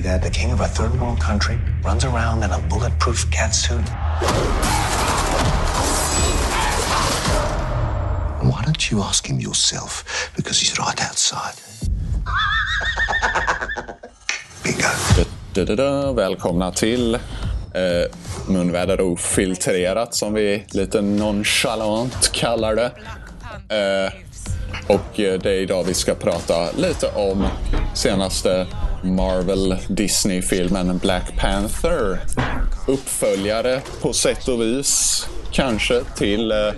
me that the king of a third world country runs around in a bulletproof cat suit? And Why don't you ask him yourself? Because he's right outside. Bingo. Da, da, da. Välkomna till eh, Munväder ofiltrerat som vi lite nonchalant kallar det. Eh, och eh, det är idag vi ska prata lite om senaste Marvel Disney-filmen Black Panther. Uppföljare på sätt och vis kanske till... Eh,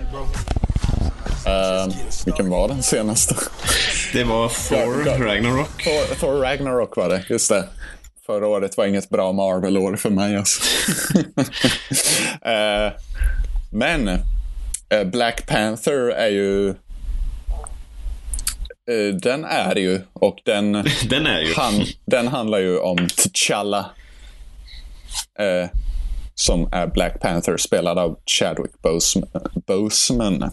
eh, vilken var den senaste? Det var Thor Ragnarok. Thor, Thor Ragnarok var det, just det. Förra året var inget bra Marvel-år för mig. Alltså. Eh, men Black Panther är ju... eh, Den är ju, och den, Den är ju. han, den handlar ju om T'Challa. eh, som är Black Panther, spelad av Chadwick Boseman. Boseman.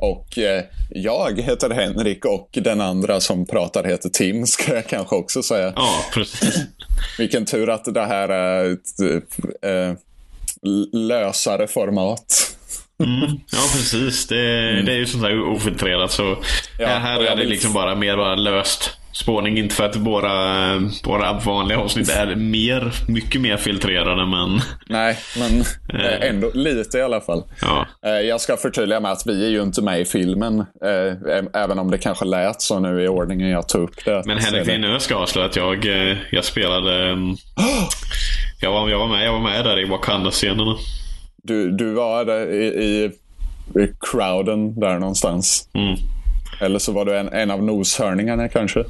Och eh, jag heter Henrik och den andra som pratar heter Tim, ska jag kanske också säga. Ja, precis. Vilken tur att det här är ett eh, lösare format. Ja, precis. Det, det är ju som sagt ofiltrerat. Så Ja, här, här är det liksom bara mer bara löst spårning. Inte för att våra, våra vanliga avsnitt är mer, mycket mer filtrerade, men Nej, men eh, ändå lite i alla fall. ja. Eh, Jag ska förtydliga med att vi är ju inte med i filmen. eh, Även om det kanske lät så nu i ordningen jag tog upp det. Men Henrik, nu ska avslöja att jag, eh, jag spelade... mm, Jag var, jag, var med, jag var med där i Wakanda-scenerna. Du, du var i, i, i crowden där någonstans. Mm. Eller så var du en, en av noshörningarna kanske.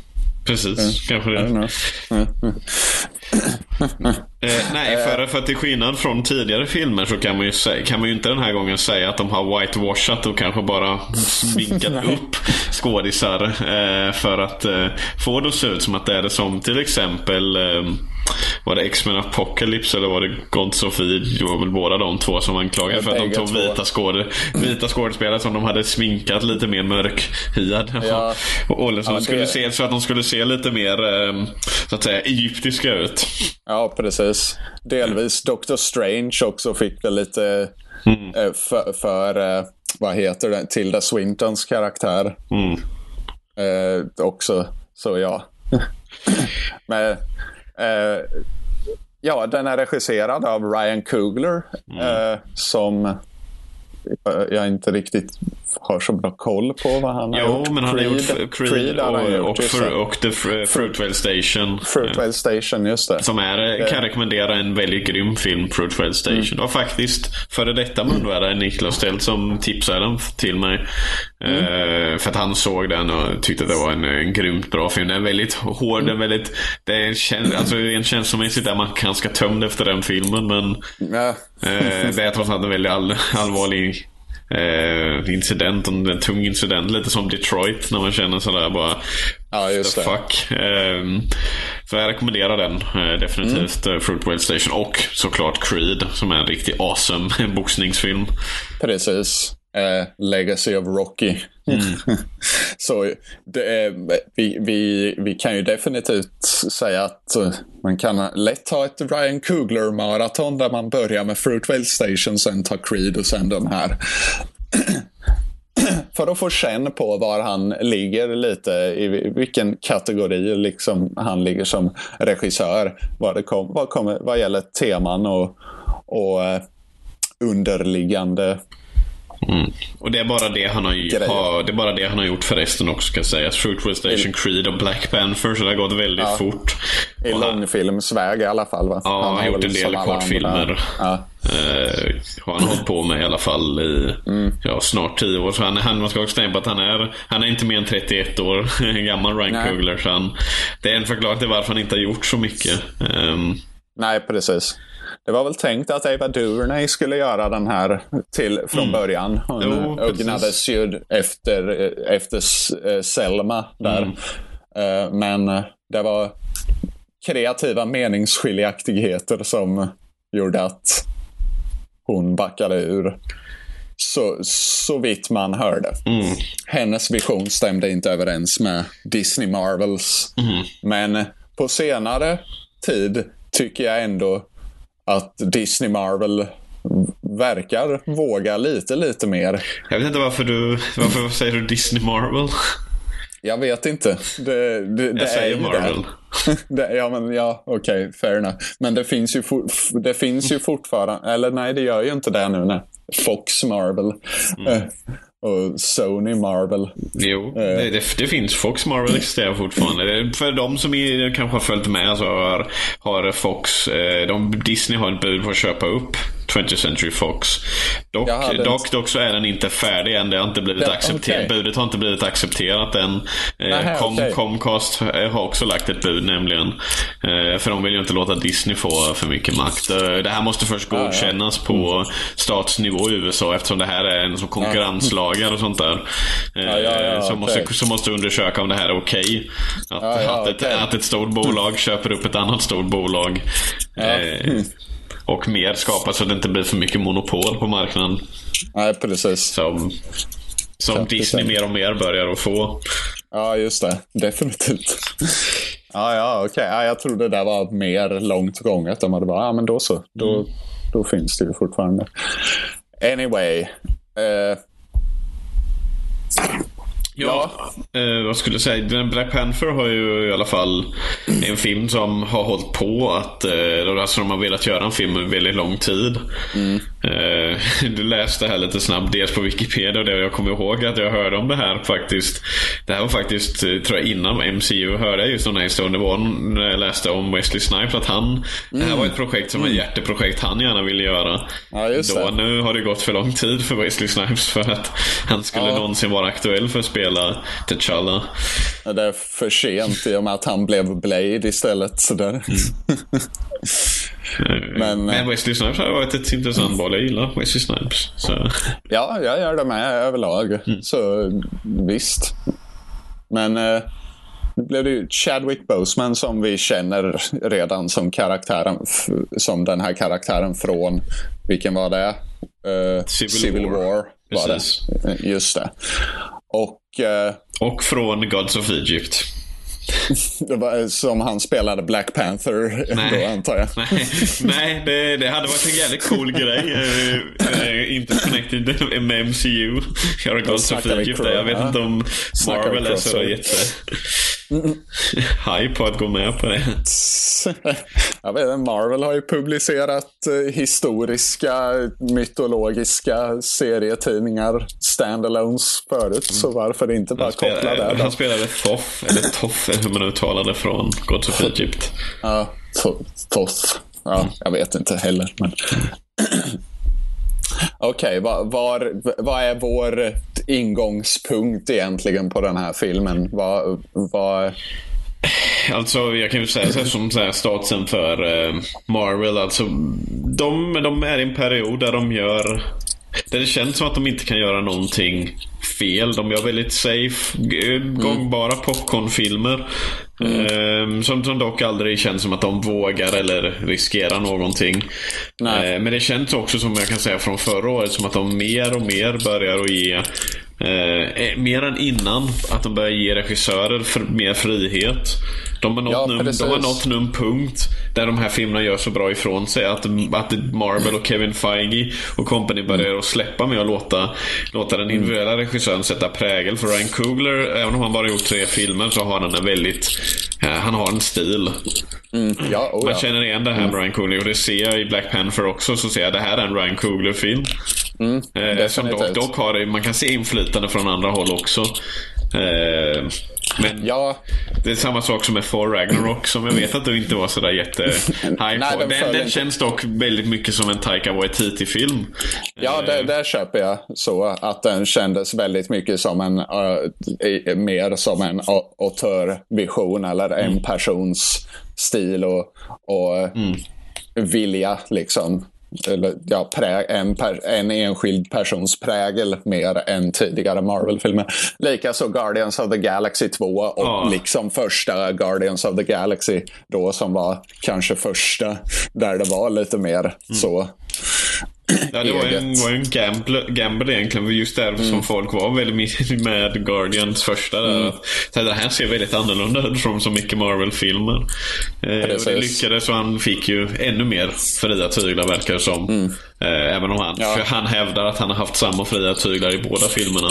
Precis, kanske I det. don't know. Mm, mm. Eh, nej, för, för att till skillnad från tidigare filmer så kan man, ju säga, kan man ju inte den här gången säga att de har whitewashat och kanske bara sminkat upp skådisar eh, för att eh, få det att se ut som att det är det som till exempel eh, var det X-Men Apocalypse eller var det Gods of Eve? Det var väl båda de två som anklagade för att de tog två. vita, skåde, vita skådespelare som de hade sminkat lite mer mörkhyade. Ja. Och, och som Ja, skulle det- se, så att de skulle se lite mer eh, så att säga egyptiska ut. Ja, precis. Delvis Doctor Strange också fick väl lite Mm. eh, för, för eh, vad heter det, Tilda Swintons karaktär. Mm. Eh, också, så ja. Men, ja, den är regisserad av Ryan Coogler. Mm. Eh, som eh, jag inte riktigt har så bra koll på vad han har Jo, gjort. men han har gjort Creed, har han och, gjort, och, för, och The Fr- Fruitvale Station. Fruitvale Station, just det. Som är, kan rekommendera en väldigt grym film, Fruitvale Station. Mm. Det var faktiskt före detta munvärdare Niklas Tält som tipsade den till mig. Mm. Eh, för att han såg den och tyckte att det var en, en grymt bra film. Den är väldigt hård, den är väldigt... Det är en, käns- alltså, en känslomässigt är man ganska tömd efter den filmen. Men Ja. Eh, det är trots allt en väldigt all, allvarlig eh, incident. och En tung incident. Lite som Detroit när man känner sådär bara... Ja, just det. fuck. Ehm, så jag rekommenderar den eh, definitivt. Mm. Fruitvale Station och såklart Creed som är en riktigt awesome boxningsfilm. Precis. Eh, Legacy of Rocky. Mm. så det är, vi, vi, vi kan ju definitivt säga att man kan lätt ha ett Ryan Coogler-maraton där man börjar med Fruitvale Station, sen tar Creed och sen den här. För att få känn på var han ligger lite, i vilken kategori liksom han ligger som regissör. Vad, det kom, vad, kommer, vad gäller teman och, och eh, underliggande Mm. Och det är bara det han har, har, det är bara det han har gjort förresten också ska sägas. Fruitvale Station, Creed och Black Panther. Så det har gått väldigt Ja. fort. I långfilmsväg i alla fall. Va? Ja, han har gjort en del kortfilmer. Ja. Eh, har han hållit på med i alla fall i Mm. ja, snart 10 år. Så han, han, man ska också tänka på att han är, han är inte mer än 31 år gammal, Ryan. Coogler. Så han, det är en förklaring till varför han inte har gjort så mycket. Ehm, Nej, precis. Det var väl tänkt att Ava DuVernay skulle göra den här till från början. Hon Mm. Jo, ögnades ju efter, efter eh, Selma där. Mm. Eh, Men eh, det var kreativa meningsskiljaktigheter som gjorde att hon backade ur. Så, så vitt man hörde. mm, Hennes vision stämde inte överens med Disney Marvels. mm. Men på senare tid tycker jag ändå att Disney Marvel verkar våga lite, lite mer. Jag vet inte varför du... Varför säger du Disney Marvel? Jag vet inte. Det, det, det Jag säger är Marvel. Det. det. Ja, men ja, okej, okay, fair enough. Men det finns, ju for, det finns ju fortfarande, eller nej, det gör ju inte det nu när Fox Marvel eh, och Sony Marvel. Jo, det, det, det finns. Fox Marvel existerar fortfarande. För de som är, kanske har följt med så har, har Fox, eh, de, Disney har ett bud på att köpa upp 20th Century Fox. Dock, hade dock, dock så är den inte färdig än. Det har inte blivit Ja, accepterat. okej. Budet har inte blivit accepterat än. Eh, Nähä, Com, okej. Comcast eh, har också lagt ett bud nämligen. Eh, för de vill ju inte låta Disney få för mycket makt. Det här måste först ja. godkännas på statsnivå i USA eftersom det här är en som konkurrenslagar och sånt där. Eh, Ja, ja, ja, så, okej. måste, så måste undersöka om det här är okej. Att, Ja, ja, att, ett, okej. att ett stort bolag köper upp ett annat stort bolag. Eh, och mer skapas så att det inte blir för mycket monopol på marknaden. Nej, precis. Som, som Så, Disney precis. mer och mer börjar att få. Ja, just det. Definitivt. Ja, ja, okej. Ja, jag trodde det där var mer långt gånget. De hade bara, ja men då så. Då, då finns det ju fortfarande. Anyway. Eh, Ja, eh, vad skulle jag säga? Black Panther har ju i alla fall en film som har hållit på att, eh, alltså de har velat göra en film en väldigt lång tid. Eh, du läste här lite snabbt, dels på Wikipedia och det jag kommer ihåg att jag hörde om det här faktiskt. Det här var faktiskt, eh, tror jag innan MCU hörde jag just den här historien. Det var när jag läste om Wesley Snipes att han, det här var ett projekt som var ett hjärteprojekt han gärna ville göra. Ja, just Då, det. nu har det gått för lång tid för Wesley Snipes för att han skulle Ja. någonsin vara aktuell för att spela T'Challa. det är för sent i och med att han blev Blade istället. Så där. Men, Men, eh, Wesley Snipes har varit ett intressant val. Jag gillar Wesley Snipes. Så. Ja, jag gör det med överlag. Så visst. Men eh, nu blev det ju Chadwick Boseman som vi känner redan som karaktären. Som den här karaktären från, vilken var det? Eh, Civil War. War var Precis. det. Eh, Just det. Och eh, Och från Gods of Egypt. Det var, som han spelade Black Panther då antar jag. Nej, nej det, det hade varit en jävligt cool grej. Eh, eh, inte connected med MCU. Of snackar vi Egypt. där. Jag vet inte om Marvel är så jätte... High på att gå med på det. Jag vet inte, Marvel har ju publicerat eh, historiska, mytologiska serietidningar, standalones förut. Så varför inte bara koppla Spelade- där då? Han spelade Thoth, eller Toff, eller hur man uttalar det, från Gods of Egypt. Ja, To- Toth. Ja, jag vet inte heller. Men... Okej, vad, var, vad är vår ingångspunkt egentligen på den här filmen? Vad, vad, Alltså jag kan ju säga så här, som så här, statsen för eh, Marvel. Alltså, de, de är i en period där de gör... Där det känns som att de inte kan göra någonting fel. De gör väldigt safe, eh, gångbara popcornfilmer. Eh, som, som dock aldrig känns som att de vågar eller riskerar någonting. Nej. Eh, men det känns också som jag kan säga från förra året som att de mer och mer börjar att ge Eh, eh, mer än innan, att de börjar ge regissörer för, mer frihet. De har, nått Ja, nu, de har nått en punkt där de här filmerna gör så bra ifrån sig att, att Marvel och Kevin Feige och company börjar att släppa med att låta, låta den individuella regissören sätta prägel. För Ryan Coogler, även om han bara gjort tre filmer, så har han en väldigt... Eh, han har en stil. ja, oh, Man känner igen det här med Ryan Coogler och det ser jag i Black Panther också. Så ser jag det här är en Ryan Coogler-film. eh, som dock, dock har, man kan se inflytande från andra håll också. Eh, men Ja, det är samma sak som med Thor Ragnarok som jag vet att du inte var sådär jätte på. den Den, känns dock väldigt mycket som en Taika Waititi-film. Ja, det, där köper jag så att den kändes väldigt mycket som en, uh, mer som en a- autörvision eller en persons stil och, och vilja liksom. Eller, ja, prä, en, per, en enskild persons prägel mer än tidigare Marvel-filmer. Likaså Guardians of the Galaxy 2 och Ja. liksom första Guardians of the Galaxy då som var kanske första där det var lite mer så Ja, det var ju en, var en gamble, gamble egentligen. Just där som folk var väldigt mycket med Guardians första där. Att, så det här ser väldigt annorlunda ut från så mycket Marvel-filmer. Eh, och det lyckades och han fick ju ännu mer fria tyglar verkar det som. Eh, även om han, Ja. för han hävdar att han har haft samma fria tyglar i båda filmerna.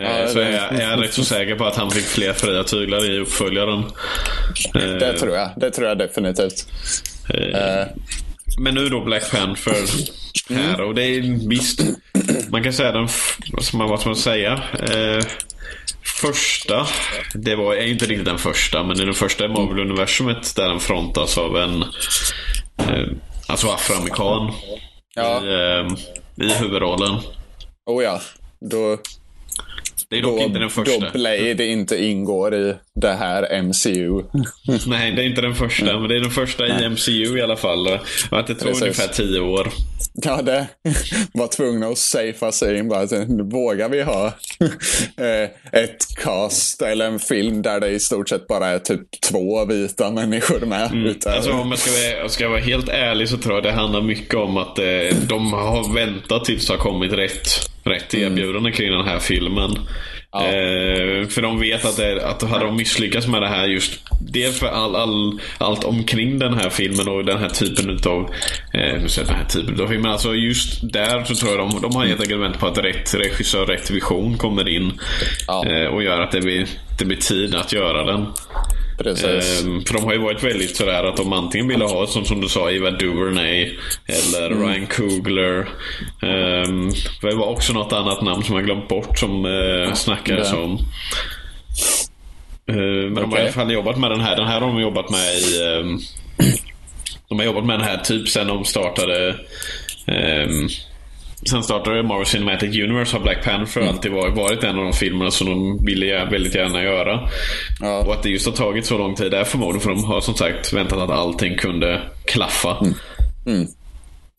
Eh, Ja, så det- är jag, är jag rätt så säker på att han fick fler fria tyglar i uppföljaren. Eh, Det tror jag. Det tror jag definitivt. Men nu då Black Panther Mm. här och det är visst. Man kan säga den, man, vad ska man säga? Eh, första, det var är inte riktigt den första men det är den första i Marvel-universumet där den frontas av en eh, alltså afroamerikan Ja. i, eh, i huvudrollen. Oh ja. Då, Det är dock då, inte den första. då Blade inte ingår i det här MCU. Nej, det är inte den första men det är den första i MCU i alla fall. Och att det tog Precis. ungefär tio år. Ja, det var tvungna att safea sig in. Bara, vågar vi ha eh, ett cast eller en film där det i stort sett bara är typ två vita människor med? Utöver. Alltså om jag ska, vara, ska jag vara helt ärlig så tror jag det handlar mycket om att eh, de har väntat tills det har kommit rätt, rätt erbjudande kring den här filmen. Eh, för de vet att, det, att hade de misslyckats med det här just Dels för all, all, allt omkring den här filmen och den här typen utav eh, nu säger den här typen utav film, men alltså just där så tror jag de, de har helt enkelt på att rätt regissör, rätt vision kommer in. Ja. Eh, och gör att det blir, det blir tid att göra den. Precis. Ehm, för de har ju varit väldigt sådär att de antingen ville ha som, som du sa Eva DuVernay eller Ryan Coogler. Um, det var också något annat namn som jag glömt bort som uh, snackades om. Ehm, men de har i alla fall jobbat med den här. Den här har de jobbat med i... ehm, de har jobbat med den här typ sen de startade ehm, Sen startade Marvel Cinematic Universe har Black Panther alltid varit, varit en av de filmerna som de ville väldigt gärna göra. Ja. Och att det just har tagit så lång tid är förmodligen för de har som sagt väntat att allting kunde klaffa.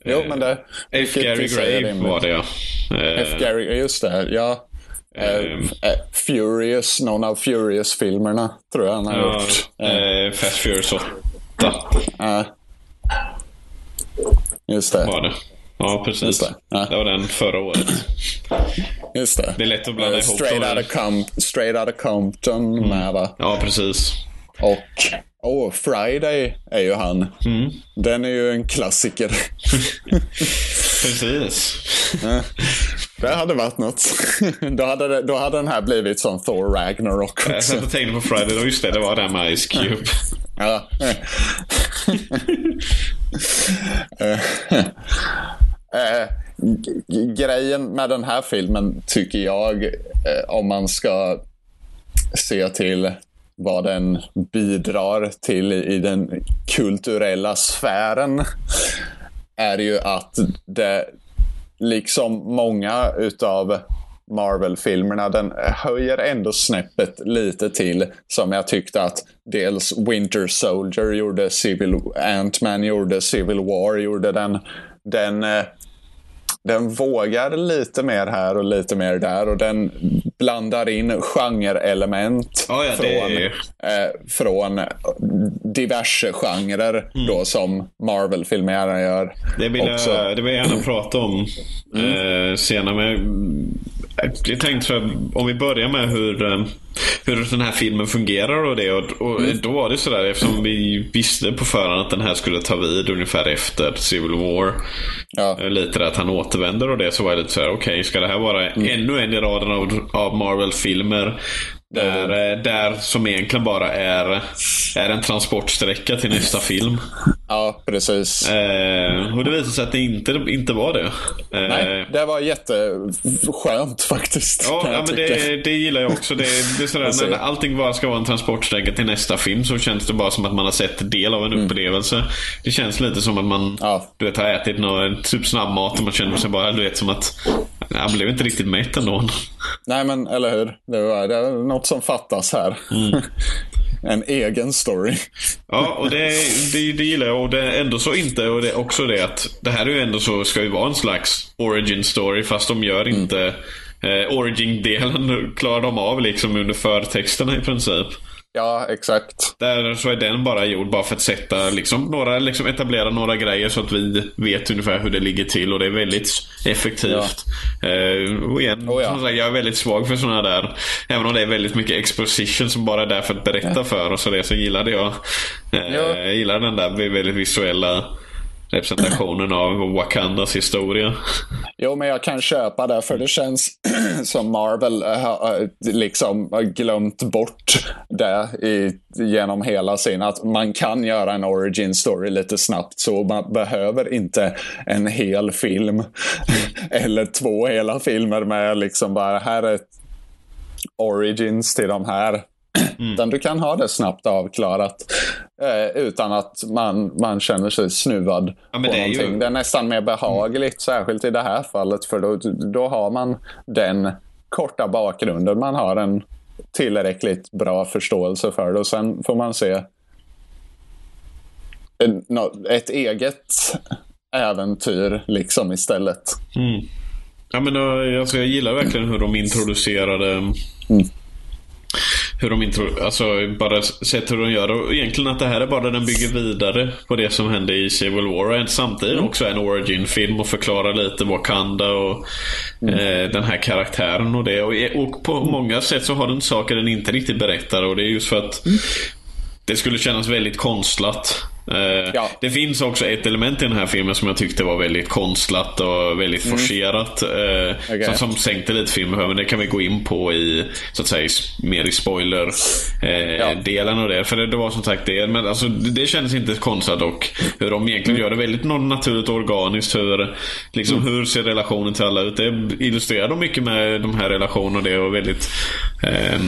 jo, men det... F. Gary Gray var det ja. Eh, F. Gary, just det. Ja. Eh, eh, Furious, någon av Furious-filmerna tror jag han har ja, gjort. eh, Fast Furious 8 Ja. Just det. var det. Ja, precis. Det. det. Ja. var den förra året. Just det. Det är lätt att blanda Eh, ihop Straight out, of Com- straight out of Compton Mm. med va? Ja, precis. Och oh, Friday är ju han. Mm. Den är ju en klassiker. Precis. det hade varit något. då, hade det, då hade den här blivit som Thor Ragnarok Jag också. satt och tänkte på Friday, då just det, det var den med Ice Cube. Ja. Eh, grejen med den här filmen tycker jag, eh, om man ska se till vad den bidrar till i den kulturella sfären, är ju att det, liksom många utav Marvel-filmerna, den höjer ändå snäppet lite till. Som jag tyckte att dels Winter Soldier gjorde, Civil Ant-Man gjorde, Civil War gjorde. Den, den, eh, den vågar lite mer här och lite mer där och den blandar in genreelement Ja, ja, från, är- eh, från diverse genrer då som Marvel-filmer gärna gör. Det vill, också. jag, det vill jag gärna prata om eh, senare. Men jag tänkte så här, om vi börjar med hur, eh, hur den här filmen fungerar och det. Och, och Då var det sådär eftersom vi visste på förhand att den här skulle ta vid ungefär efter Civil War. Ja. Eh, Lite där att han återvänder och det så var jag lite såhär, okej ska det här vara ännu en i raden av, av Marvel-filmer där, eh, där som egentligen bara är, är en transportsträcka till nästa film. Ja, precis. Eh, och det visade sig att det inte, inte var det. Eh, Nej, det var jätteskönt faktiskt. Ja, ja men det, det gillar jag också. Det, det är sådär, när allting bara ska vara en transportsträcka till nästa film så känns det bara som att man har sett del av en upplevelse. Det känns lite som att man Mm. Ja. du vet, har ätit någon typ snabbmat och man känner sig bara du vet, som att jag blev inte riktigt mätt ändå. Nej, men eller hur? Det, var, det är något som fattas här. Mm. en egen story. Ja, och det, det, det gillar jag. Och det är ändå så inte. Och det är också det att det här är ju ändå så, ska ju vara en slags origin story. Fast de gör Mm. inte eh, origin-delen klarar de av liksom under förtexterna i princip. Ja, exakt. Där så är den bara gjord bara för att sätta liksom några, liksom etablera några grejer så att vi vet ungefär hur det ligger till och det är väldigt effektivt. Eh, och igen, Oh ja. sagt, jag är väldigt svag för sådana där, även om det är väldigt mycket exposition som bara är där för att berätta för oss och det så gillade jag. Ja. Jag gillar den där väldigt visuella representationen av Wakandas historia. Jo, men jag kan köpa det, för det känns som Marvel har liksom har glömt bort det i, genom hela sin... Att man kan göra en origin story lite snabbt, så man behöver inte en hel film. Eller två hela filmer med liksom bara, här är origins till de här. Utan du kan ha det snabbt avklarat. Eh, utan att man, man känner sig snuvad Ja, på det är ju- någonting. Det är nästan mer behagligt, särskilt i det här fallet. För då, då har man den korta bakgrunden. Man har en tillräckligt bra förståelse för det. Och sen får man se en, ett eget äventyr liksom istället. Ja, men, eh, alltså, jag gillar verkligen hur de introducerade hur de intro, alltså bara sett hur de gör. Och egentligen att det här är bara den bygger vidare på det som hände i Civil War. Och samtidigt också en origin-film och förklarar lite Wakanda och eh, den här karaktären och det. Och, och på många sätt så har den saker den inte riktigt berättar och det är just för att det skulle kännas väldigt konstlat. Eh, Ja. Det finns också ett element i den här filmen som jag tyckte var väldigt konstlat och väldigt forcerat. Eh, Mm. Okej. som, som sänkte lite filmen, men det kan vi gå in på i, så att säga, mer i spoiler-delen Ja. och det. För det, det var som sagt det. Men alltså, det, det kändes inte konstlat och hur de egentligen Mm. gör det väldigt naturligt och organiskt. Hur, liksom, hur ser relationen till alla ut? Det illustrerar de mycket med de här relationerna och det och väldigt eh,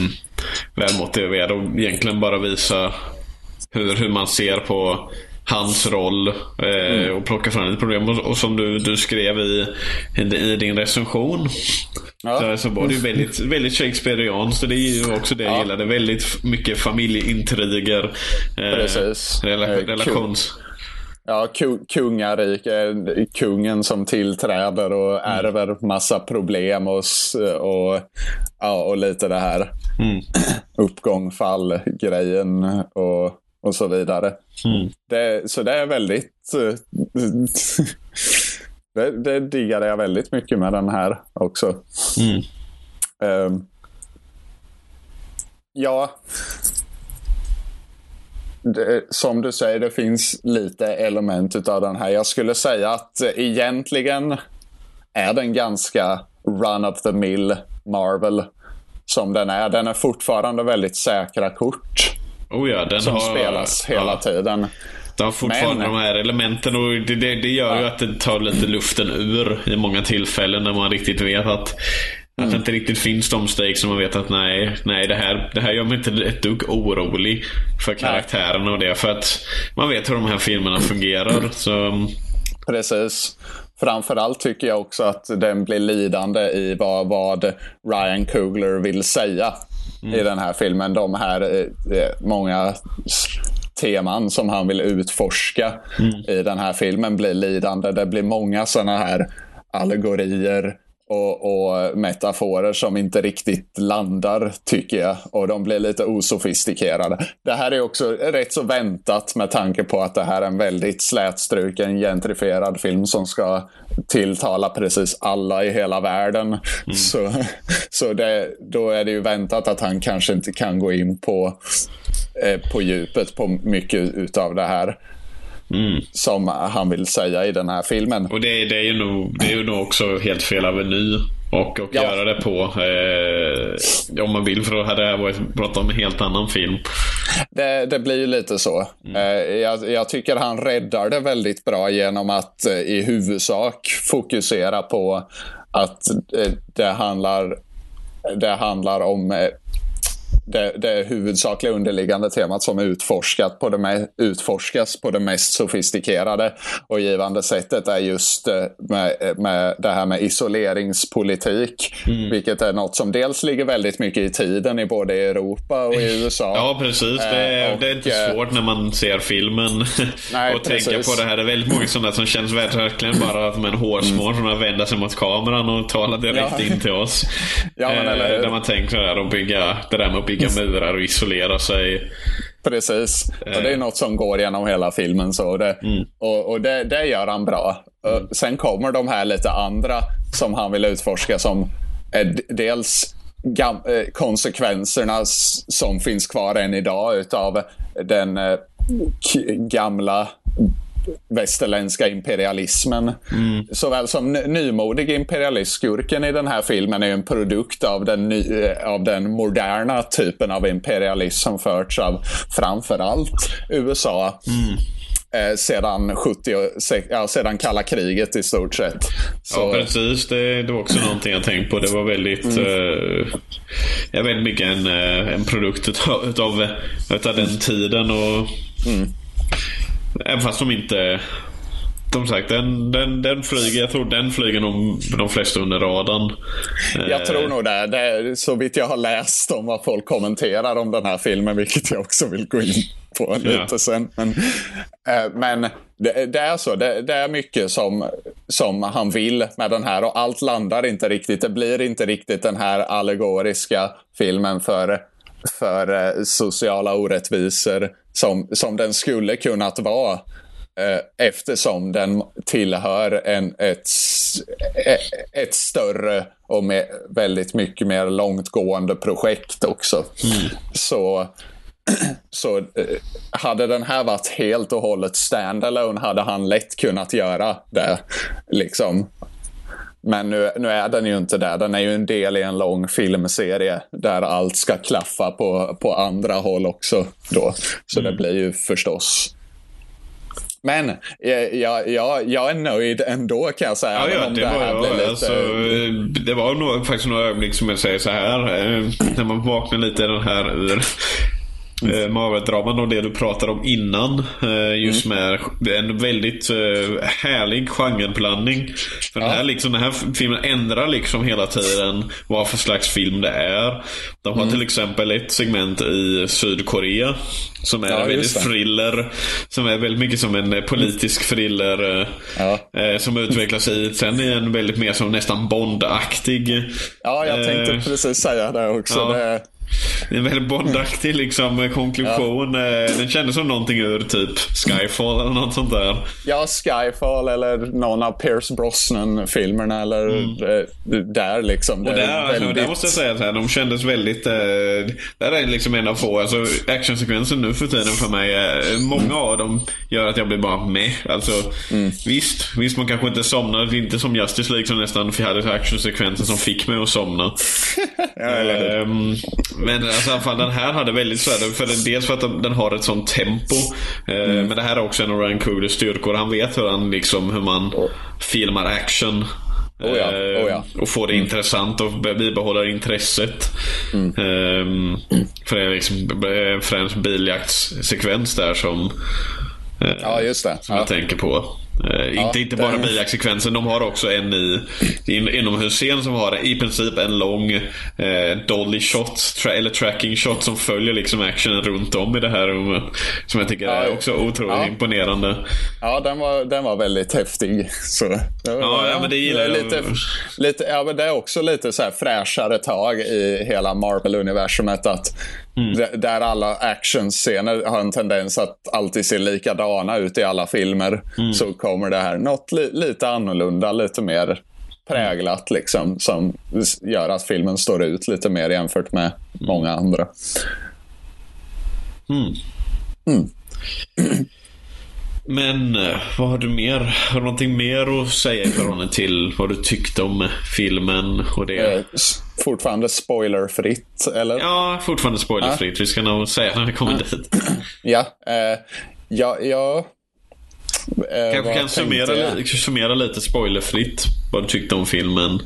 välmotiverade och egentligen bara visa hur, hur man ser på hans roll eh, och plocka fram lite problem. Och, och som du, du skrev i, i din recension Ja. så, så var det ju väldigt, väldigt Shakespeareanskt. Och det är ju också det jag Ja. gillade. Väldigt mycket familjeintriger. Eh, Precis. Rela, Eh, relations... Ja, ku- kungarike, kungen som tillträder och ärver massa problem och, och, ja, och lite det här uppgång, fall, grejen och, och så vidare. Det, så det är väldigt... eh, det, det diggade jag väldigt mycket med den här också. Ehm, ja, det, som du säger, det finns lite element av den här. Jag skulle säga att egentligen är den ganska run of the mill Marvel som den är. Den är fortfarande väldigt säkra kort Oh ja, den som har, spelas hela ja, tiden. Den har fortfarande Men- de här elementen och det, det, det gör ju att det tar lite luften ur i många tillfällen när man riktigt vet att Att det inte riktigt finns de stakes som man vet att nej, nej det, här, det här gör mig inte ett dugg orolig för karaktärerna och det. För att man vet hur de här filmerna fungerar. Så Precis. Framförallt tycker jag också att den blir lidande i vad, vad Ryan Coogler vill säga i den här filmen. De här eh, många teman som han vill utforska i den här filmen blir lidande. Det blir många sådana här allegorier och, och metaforer som inte riktigt landar, tycker jag. Och de blir lite osofistikerade. Det här är också rätt så väntat med tanke på att det här är en väldigt slätstruken, gentrifierad film som ska tilltala precis alla i hela världen. Så, så det, då är det ju väntat att han kanske inte kan gå in på, eh, på djupet på mycket utav det här. Som han vill säga i den här filmen. Och det, det, är ju nog, det är ju nog också helt fel aveny och, och Ja. göra det på. Eh, om man vill, för då hade här varit pratat om en helt annan film. Det, det blir ju lite så. Eh, jag, jag tycker han räddar det väldigt bra genom att eh, i huvudsak fokusera på att eh, det handlar, det handlar om det, det huvudsakliga underliggande temat som utforskat på det utforskas på det mest sofistikerade och givande sättet är just eh, med, med det här med isoleringspolitik. Vilket är något som dels ligger väldigt mycket i tiden i både Europa och i USA. Ja, precis. Det, är- Eh, det är inte och, eh, svårt när man ser filmen Nej, och precis. på det här. Det är väldigt många sådana som känns verkligen bara som en hårsmån som vänder sig mot kameran och talar direkt Ja. in till oss. Ja, men Eh, eller hur? där man tänker så här och bygga det där med och bygga murar och isolera sig. Precis. Och det är något som går genom hela filmen. Så det, Och, och det, det gör han bra. Och Sen kommer de här lite andra som han vill utforska som är dels eh, konsekvenserna som finns kvar än idag utav den eh, gamla västerländska imperialismen. Såväl som nymodig imperialist. Skurken i den här filmen är en produkt av den, ny, eh, av den moderna typen av imperialism som förts av framförallt USA. Eh, sedan 70, och se- ja, sedan kalla kriget i stort sett. Så, Ja, precis. Det, det var också någonting jag tänkt på. Det var väldigt... Eh, ja, väldigt mycket en, eh, en produkt utav, utav, utav den tiden. Och, Även fast de inte... Som sagt, den, den, den flyger, jag tror den flyger nog de flesta under radarn. Jag Eh, tror nog det. det är, så vitt jag har läst om vad folk kommenterar om den här filmen, vilket jag också vill gå in på lite Ja. sen. Men, eh, men det, det är så. Det, det är mycket som, som han vill med den här och allt landar inte riktigt. Det blir inte riktigt den här allegoriska filmen för, för eh, sociala orättvisor som, som den skulle kunnat vara. Eh, eftersom den tillhör en, ett, s- e- ett större och med väldigt mycket mer långtgående projekt också. Så, så eh, hade den här varit helt och hållet standalone hade han lätt kunnat göra det. Liksom. Men nu, nu är den ju inte det. Den är ju en del i en lång filmserie där allt ska klaffa på, på andra håll också. Då. Så det blir ju förstås men jag, jag, jag, jag är nöjd ändå kan jag säga. Ja, ja, om det, det var, jag, lite... alltså, eh, det var nog, faktiskt några ögonblick som jag säger så här. Eh, när man vaknar lite i den här ur eh, Marvel-draman och det du pratade om innan. Eh, just med en väldigt eh, härlig genreblandning. För den, här, liksom, den här filmen ändrar liksom hela tiden vad för slags film det är. De har till exempel ett segment i Sydkorea som är Ja, väldigt thriller. Som är väldigt mycket som en politisk thriller. Ja. Som utvecklar sig sen i en väldigt mer som nästan Bond-aktig. Ja, jag tänkte precis säga det också. ja. Det, En väldigt Bond-aktig liksom, eh, konklusion. Eh, Den kändes som någonting ur typ Skyfall eller något sånt där. ja, Skyfall eller någon av Pierce Brosnan-filmerna eller eh, där liksom. Det Och är där, alltså, väldigt- där måste jag säga att de kändes väldigt... Eh, där är liksom en av få. Alltså, actionsekvensen nu för tiden för mig. Eh, många av dem gör att jag blir bara med. Alltså, visst, visst, man kanske inte somnar. Det är inte som Justice League som nästan hade actionsekvenser som fick mig att somna. Ehm, men alltså, i alla fall den här hade väldigt så här, för Dels för att den, den har ett sånt tempo. Eh, Men det här är också en av Ryan Coogers styrkor. Han vet hur, han, liksom, hur man filmar action. Oh ja, Eh, oh ja. Och får det intressant och bibehåller intresset. Ehm, för det är liksom eh, främst biljaktssekvens där som, eh, Ja, just det. som Ja. jag tänker på. Eh, inte, inte bara biljaktssekvensen. De har också en i in, inomhusscen som har i princip en lång eh, dolly shot, tra, eller tracking shot som följer liksom actionen runt om i det här rummet. Som jag tycker är Ja, också otroligt ja. imponerande. Ja, den var, den var väldigt häftig. Så, ja, ja, men det gillar jag. lite, lite, ja, men Det är också lite så här fräschare tag i hela Marvel-universumet. Att Mm. Där alla actionscener har en tendens att alltid se likadana ut i alla filmer. Mm. Så kommer det här något li, lite annorlunda, lite mer präglat. Liksom, som gör att filmen står ut lite mer jämfört med många andra. Men eh, vad har du mer? Har du någonting mer att säga i förhållande till vad du tyckte om filmen och det? Eh, Fortfarande spoilerfritt, eller? Ja, fortfarande spoilerfritt. Vi ska nog säga när vi kommer dit. Ja, eh, ja, ja Kanske vad kan summera, li- summera lite spoilerfritt vad du tyckte om filmen.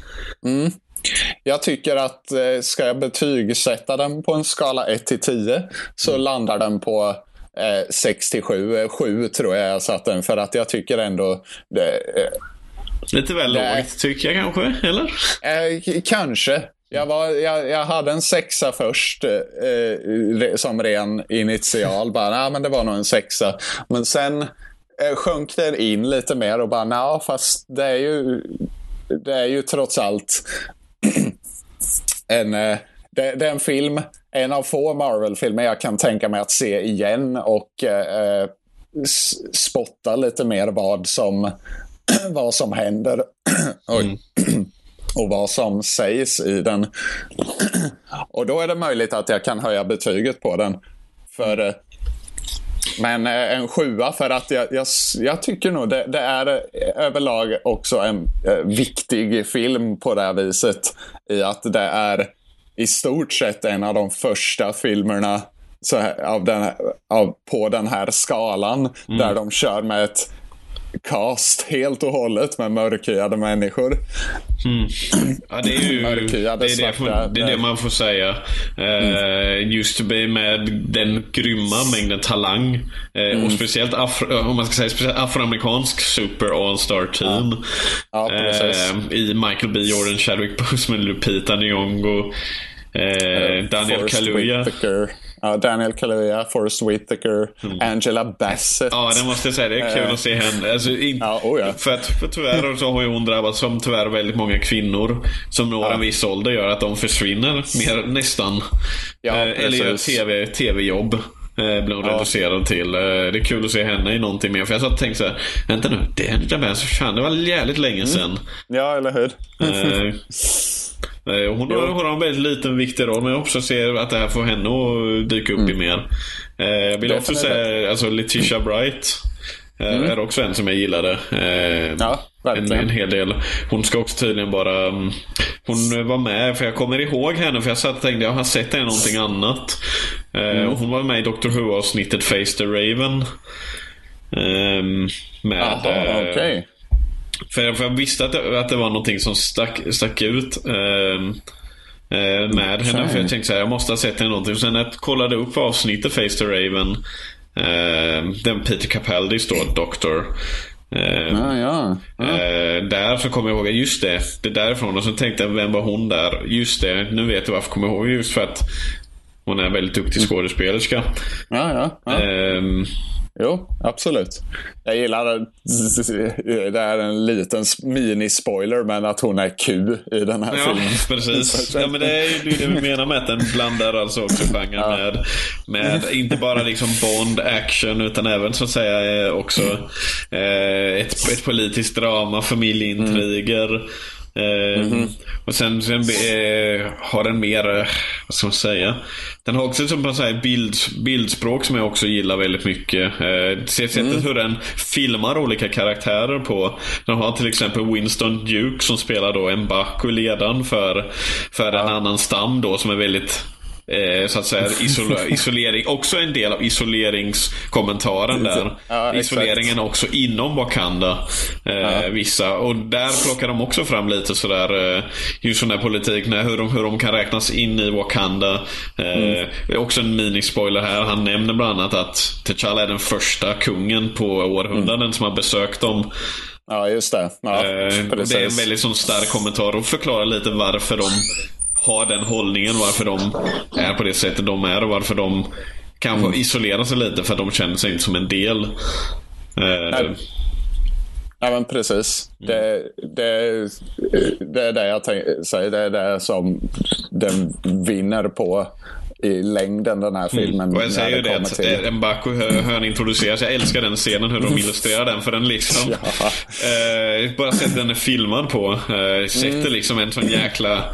Jag tycker att eh, ska jag betygsätta den på en skala 1 till 10 så Mm. landar den på eh, 6 till 7. Eh, 7 tror jag jag satt den för att jag tycker ändå det, eh, Lite väl Nej. lågt tycker jag kanske, eller? Eh, kanske. Jag, var, jag, jag hade en sexa först eh, som ren initial. bara, nah, men det var nog en sexa. Men sen eh, sjönk den in lite mer och bara, nej, fast det är ju, det är ju trots allt en... Eh, det, det är en film, en av få Marvel-filmer jag kan tänka mig att se igen och eh, spotta lite mer vad som, vad som händer. Oj. och vad som sägs i den. och då är det möjligt att jag kan höja betyget på den. För eh, men eh, en sjua för att jag, jag, jag tycker nog det, det, är eh, överlag också en eh, viktig film på det här viset. I att det är i stort sett en av de första filmerna här, av den, av, på den här skalan. Mm. Där de kör med ett cast helt och hållet med mörkhyade människor. Mm. Ja, det är ju mörkhyade, det, är det, får, det, är det man får säga. Mm. Uh, just med den grymma mängden talang. Uh, mm. Och speciellt, afro, om man ska säga, speciellt afroamerikansk super all-star team. Ja. Ja, uh, I Michael B Jordan, Chadwick Boseman, Lupita Nyong'o. Daniel Kaluuya. Ja, Daniel Kaluuya, Forrest Whitaker, mm. Angela Bassett. Ja, det måste jag säga. Det är kul att se henne. Alltså, in... ja, oh ja. För att för tyvärr så har ju hon drabbats, som tyvärr väldigt många kvinnor som når ja. en viss ålder gör att de försvinner mer, nästan. Ja, eh, eller gör TV, TV-jobb. Eh, blir hon ja. reducerad till. Eh, det är kul att se henne i någonting mer. För jag satt och tänkte såhär, vänta nu, det är Angela Bassett. Fan, det var jävligt länge sedan. Mm. Ja, eller hur? Eh, Eh, hon har, har en väldigt liten viktig roll men jag också ser att det här får henne att dyka upp mm. i mer. Eh, jag vill också säga alltså Letitia Bright. Eh, mm. Är också en som jag gillade. Ja, en, en hel del. Hon ska också tydligen bara... Mm, hon var med, för jag kommer ihåg henne för jag satt och tänkte jag har sett henne någonting annat. Mm. Hon var med i Doctor Who-avsnittet Face the Raven. Ehm, med... Aha, okay. För jag, för jag visste att det, att det var någonting som stack, stack ut. Eh, eh, med henne. För jag tänkte så här, jag måste ha sett henne någonting. Sen när jag kollade upp avsnittet Face the Raven. Eh, den Peter Capaldi står Doktor. Eh, ah, ja. ah. Eh, där så kommer jag ihåg, just det, det är därifrån. Och så tänkte jag, vem var hon där? Just det, nu vet jag varför jag kommer ihåg. Just för att hon är en väldigt duktig mm. skådespelerska. Ja, ja, ja. Jo, absolut. Jag gillar det. är en liten mini-spoiler, men att hon är Q i den här ja, filmen. Precis. Ja, men det är ju det vi menar med att den blandar alltså också genren ja. med, med inte bara liksom Bond action utan även så att säga eh, också eh, ett, ett politiskt drama, familjeintriger. Mm. Mm -hmm. Och sen, sen eh, har den mer, eh, vad ska man säga? Den har också som man säger, bild, bildspråk som jag också gillar väldigt mycket. Eh, sättet mm. hur den filmar olika karaktärer på. Den har till exempel Winston Duke som spelar då en Baku ledaren för, för ja. en annan stam då som är väldigt eh, så att säga isolering. Också en del av isoleringskommentaren där. Ja, Isoleringen också inom Wakanda. Eh, ja. Vissa. Och där plockar de också fram lite sådär eh, just sån där politik. När, hur, de, hur de kan räknas in i Wakanda. Eh, mm. Också en minispoiler här. Han nämner bland annat att T'Challa är den första kungen på århundraden mm. som har besökt dem. Ja, just det. Ja, eh, det är en väldigt sån stark kommentar och förklarar lite varför de har den hållningen. Varför de är på det sättet de är och varför de kanske mm. isolerar sig lite för att de känner sig inte som en del. Eh, Ja men precis. Mm. Det, det, det är det jag säger. Det är det som den vinner på i längden den här mm. filmen. Mm. Och jag säger ju det att till... Mbaku hur han introduceras. Jag älskar den scenen hur de illustrerar den. För den liksom. ja. eh, bara sett den är filmad på. Eh, sätter mm. liksom en sån jäkla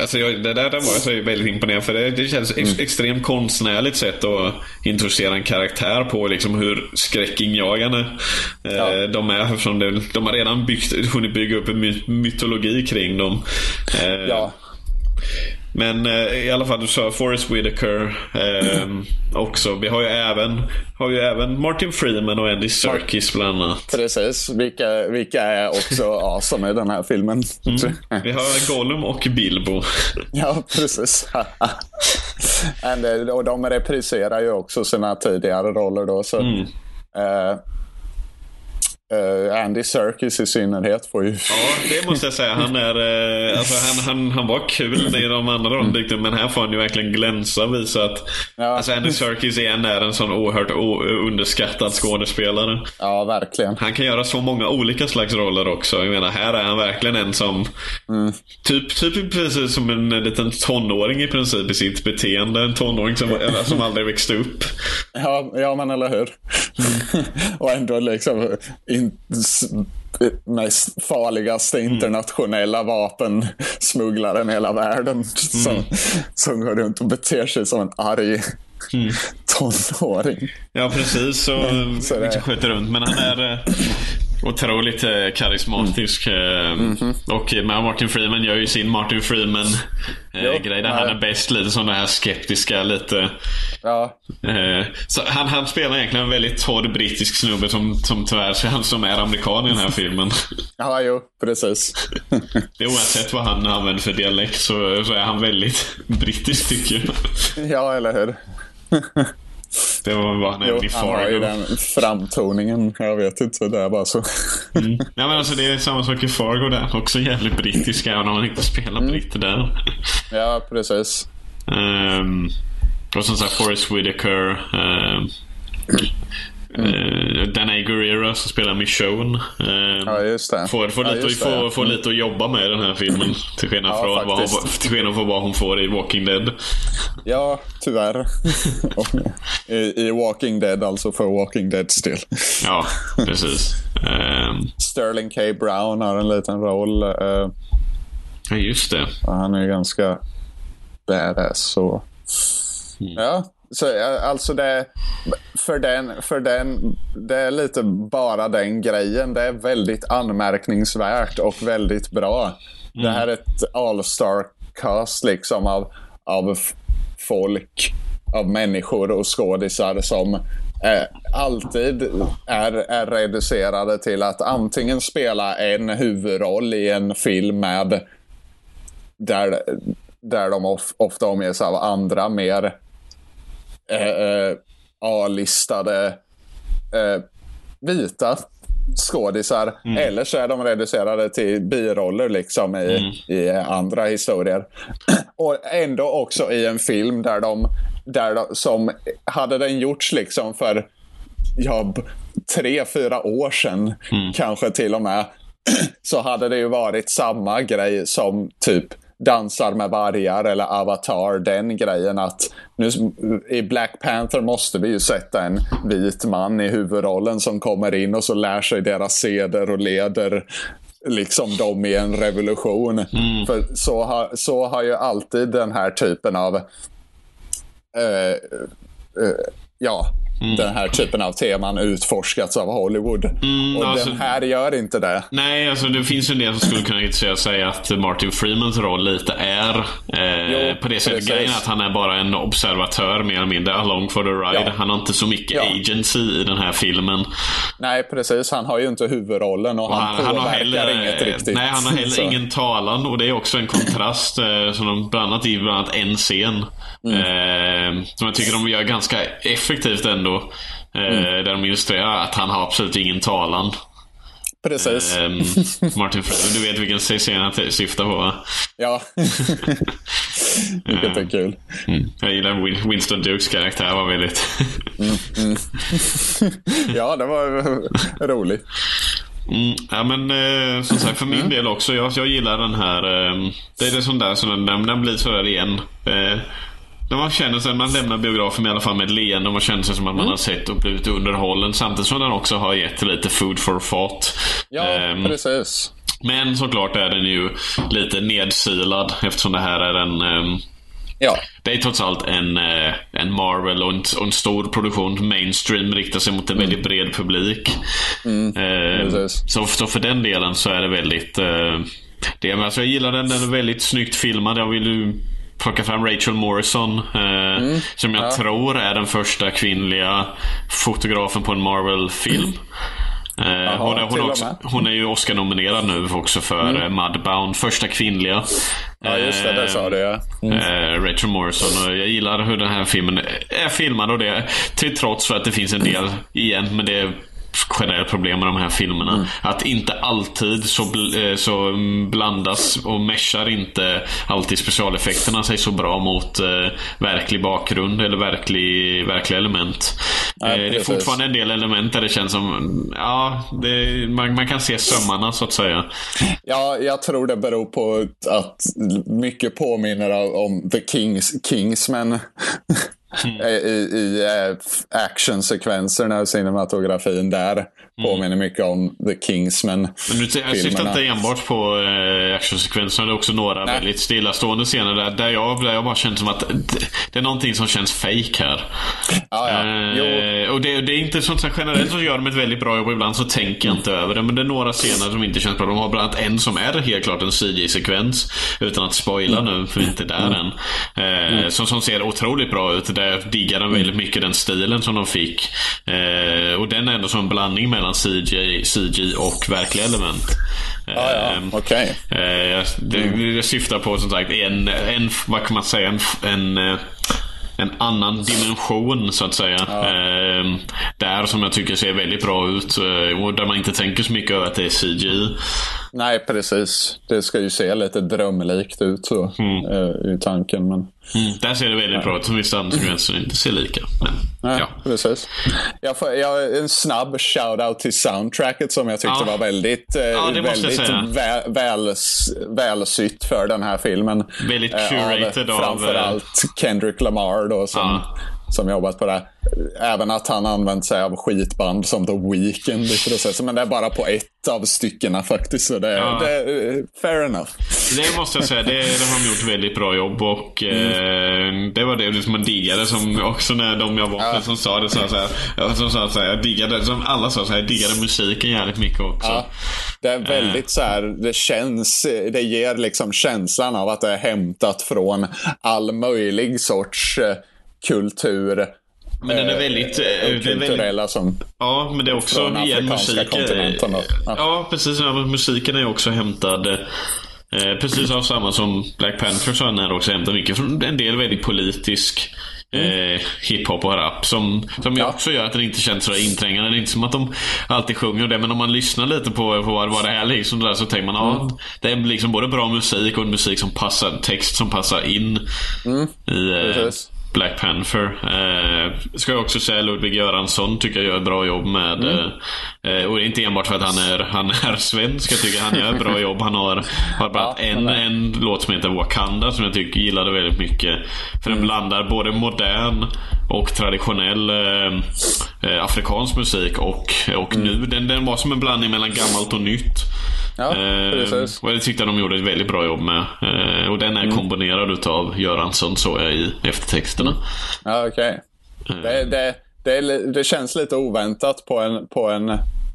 Alltså jag, det där, där var jag väldigt imponerad för det, det känns mm. extremt konstnärligt sätt att introducera en karaktär på. Liksom hur skräckinjagande eh, ja. de är. Eftersom de, de har redan byggt, hunnit bygga upp en my mytologi kring dem. Eh, ja. Men eh, i alla fall, du sa Forrest Whitaker eh, också. Vi har ju även, har ju även Martin Freeman och Andy Serkis bland annat. Precis, vilka, vilka är också awesome i den här filmen. Mm. Vi har Gollum och Bilbo. ja, precis. och de repriserar ju också sina tidigare roller då. Så, mm. eh, eh, Andy Serkis i synnerhet får ju... Ja, det måste jag säga. Han, är, eh, alltså, han, han, han var kul i de andra rollerna, men här får han ju verkligen glänsa och visa att Ja. alltså, Andy Serkis igen är en sån oerhört underskattad skådespelare. Ja, verkligen. Han kan göra så många olika slags roller också. Jag menar, här är han verkligen en som... Typ, typ precis som en liten tonåring i princip i sitt beteende. En tonåring som, som aldrig växte upp. Ja, ja men eller hur? och ändå liksom in, mest farligaste internationella vapensmugglaren i hela världen. Som, som går runt och beter sig som en arg tonåring. Ja, precis. Så, Så det- det... skjuter runt. Men han är eh, otroligt eh, karismatisk. eh, Mhm. Och eh, Martin Freeman gör ju sin Martin Jo, Freeman-grej. där han ja. är bäst lite som det här skeptiska, lite... Ja, Eh, så han, han spelar egentligen en väldigt torr brittisk snubbe som, som tyvärr som- som är amerikan i den här filmen. ja jo, precis. Det Oavsett vad han använder för dialekt så, så är han väldigt brittisk tycker jag. ja, eller hur? Det var vad han är Jo, i han har ju Fargo. den framtoningen. Jag vet inte, det är bara så. Ja men alltså det är samma sak i Fargo där. Också jävligt brittisk även om han inte spelar Mm. britter där. ja, precis. Ehm, och som sagt Forrest Whitaker. Um, uh, Danny Guerrero som spelar Michonne. Um, Ja, just det. Får, får, ja, lite, just får, det. får lite att jobba med i den här filmen. Till skillnad, Ja, från, vad hon, till skillnad från vad hon får i Walking Dead. Ja, tyvärr. I, I Walking Dead, alltså för Walking Dead still. Ja, precis. Ehm, Sterling K. Brown har en liten roll. eh, ja, just det. och han är ganska badass. Så. Ja, så eh, alltså det... För den, för den... Det är lite bara den grejen. Det är väldigt anmärkningsvärt och väldigt bra. Det här är ett all-star cast liksom av, av folk, av människor och skådisar som eh, alltid är, är reducerade till att antingen spela en huvudroll i en film med där, där de of, ofta omges av andra mer eh, eh, A-listade eh, vita skådisar. Eller så är de reducerade till biroller liksom i, i andra historier. Och ändå också i en film där de, där de som hade den gjorts liksom för ja, tre, fyra år sedan, kanske till och med, så hade det ju varit samma grej som typ Dansar med vargar eller Avatar, den grejen att nu, i Black Panther måste vi ju sätta en vit man i huvudrollen som kommer in och så lär sig deras seder och leder liksom dem i en revolution. För så har, så har ju alltid den här typen av eh, eh, ja, den här typen av teman utforskats av Hollywood. och alltså- den här gör inte det. Nej, alltså det finns ju en del som skulle kunna säga att Martin Freemans roll lite är eh, Jo, på det sättet. Grejen att han är bara en observatör mer eller mindre, along for the ride. Ja. Han har inte så mycket Ja. agency i den här filmen. Nej, precis. Han har ju inte huvudrollen och, Och han, han, påverkar heller, inget riktigt. Nej, han har heller Så. ingen talan och det är också en kontrast eh, som de bland annat i bland annat en scen. Mm. Eh, som jag tycker de gör ganska effektivt ändå. Eh, Mm. Där de illustrerar att han har absolut ingen talan. Precis. Eh, Martin Freeman, du vet vilken scen t- syftar på va? Ja. Vilket är kul. Mm. Jag gillar Win- Winston Dukes karaktär var väldigt... Ja, det var roligt. Mm, ja men eh, som sagt för min del också. Jag, jag gillar den här. Eh, det är det sån där som den, den blir sådär igen. Eh, när man känner sig, man lämnar biografen i alla fall med ett leende och man känner sig som att man har sett och blivit underhållen. Samtidigt som den också har gett lite food for thought. Ja, Ehm, precis. men såklart är den ju lite nedsilad eftersom det här är en ehm, Ja, det är trots allt en, eh, en Marvel och en, och en stor produktion. Mainstream riktar sig mot en väldigt bred publik. Eh, precis. så, så för den delen så är det väldigt... Eh, det, alltså jag gillar den. Den är väldigt snyggt filmad. Jag vill ju plocka fram Rachel Morrison. Eh, som jag tror är den första kvinnliga fotografen på en Marvel-film. Eh, hon, är, hon, också, hon är ju Oscar-nominerad nu också för eh, Mudbound. Första kvinnliga. ja just det. Det Eh, sa du ja. Mm. Eh, Rachel Morrison och jag gillar hur den här filmen är filmad och det till trots för att det finns en del igen men det generellt problem med de här filmerna. Mm. Att inte alltid så, bl- eh, så blandas och meshar inte alltid specialeffekterna sig så bra mot eh, verklig bakgrund eller verklig, verkliga element. Nej, eh, det är fortfarande en del element där det känns som, ja, det, man, man kan se sömmarna så att säga. Ja, jag tror det beror på att mycket påminner om The Kings, Kingsman. Mm. I, i eh, actionsekvenserna och cinematografin där. Påminner mycket om The Kingsman. Men du, jag syftar inte enbart på eh, actionsekvenserna. Det är också några Nej. väldigt stillastående scener där, där, jag, där jag bara känner som att det, är någonting som känns fake här. Ja, ja. Eh, och det, det är inte sånt som generellt så gör de ett väldigt bra jobb. Ibland så tänker jag inte över det. Men det är några scener som inte känns bra. De har bland annat en som är helt klart en CG-sekvens. Utan att spoila nu, för vi är inte där än. Eh, som, som ser otroligt bra ut. Där jag diggar den väldigt mycket, den stilen som de fick. Eh, och den är ändå som en blandning mellan CG, CG och verkliga element. Ja, ja. Ehm, Okej. Eh, det, det syftar på som sagt en, en vad kan man säga, en, en, eh, en annan dimension så att säga. Eh, där som jag tycker ser väldigt bra ut eh, och där man inte tänker så mycket över att det är CGI. Nej, precis. Det ska ju se lite drömlikt ut så, eh, i tanken. Men... Där ser det väldigt bra ut. Vissa andra sekvenser inte ser lika. Men, Nej, ja. precis. Jag får, jag, en snabb shout-out till soundtracket som jag tyckte Ja. var väldigt, eh, Ja, väldigt väl, väl, välsytt för den här filmen. Väldigt Eh, curated av, Framförallt Kendrick Lamar då som, Ja. Som jobbat på det. Även att han använt sig av skitband som The Weeknd i processen. Men det är bara på ett av styckena faktiskt. Så det, Ja. det eh, fair enough. Det måste jag säga, det, det har de gjort väldigt bra jobb och eh, det var det som man diggade som också när de jag var med som sa det så här, ja, som sa så här, jag diggade, som alla sa så här, jag diggade musiken jävligt mycket också. Ja, det är väldigt så här, det känns, det ger liksom känslan av att det är hämtat från all möjlig sorts eh, kultur. Men den är väldigt... eh, eh, väldigt kulturella som... ja, men det är också från igen musik. eh. Ja. Ja, precis. Ja, musiken är också hämtad eh, precis av samma som Black Panther så är också hämtad mycket från en del väldigt politisk eh, hiphop och rap som, som Ja. också gör att den inte känns så inträngande. Det är inte som att de alltid sjunger det men om man lyssnar lite på, på vad, det är liksom där, så tänker man ja, det är liksom både bra musik och en musik som passar, text som passar in i eh, Precis. Black Panther. Eh, ska jag också säga Ludvig Göransson tycker jag gör ett bra jobb med. Eh, eh, och inte enbart för att han är, han är svensk. Jag tycker han gör ett bra jobb. Han har, har bland annat Ja, en, en låt som heter Wakanda som jag tycker gillade väldigt mycket. För den blandar både modern och traditionell eh, eh, afrikansk musik och, och nu. Den, den var som en blandning mellan gammalt och nytt. Ja, Eh, precis. och det tyckte jag de gjorde ett väldigt bra jobb med. Eh, och den är komponerad utav Göransson så är i eftertexterna. Ja, okej. Mm. Det, det, det, li- det känns lite oväntat på en, på en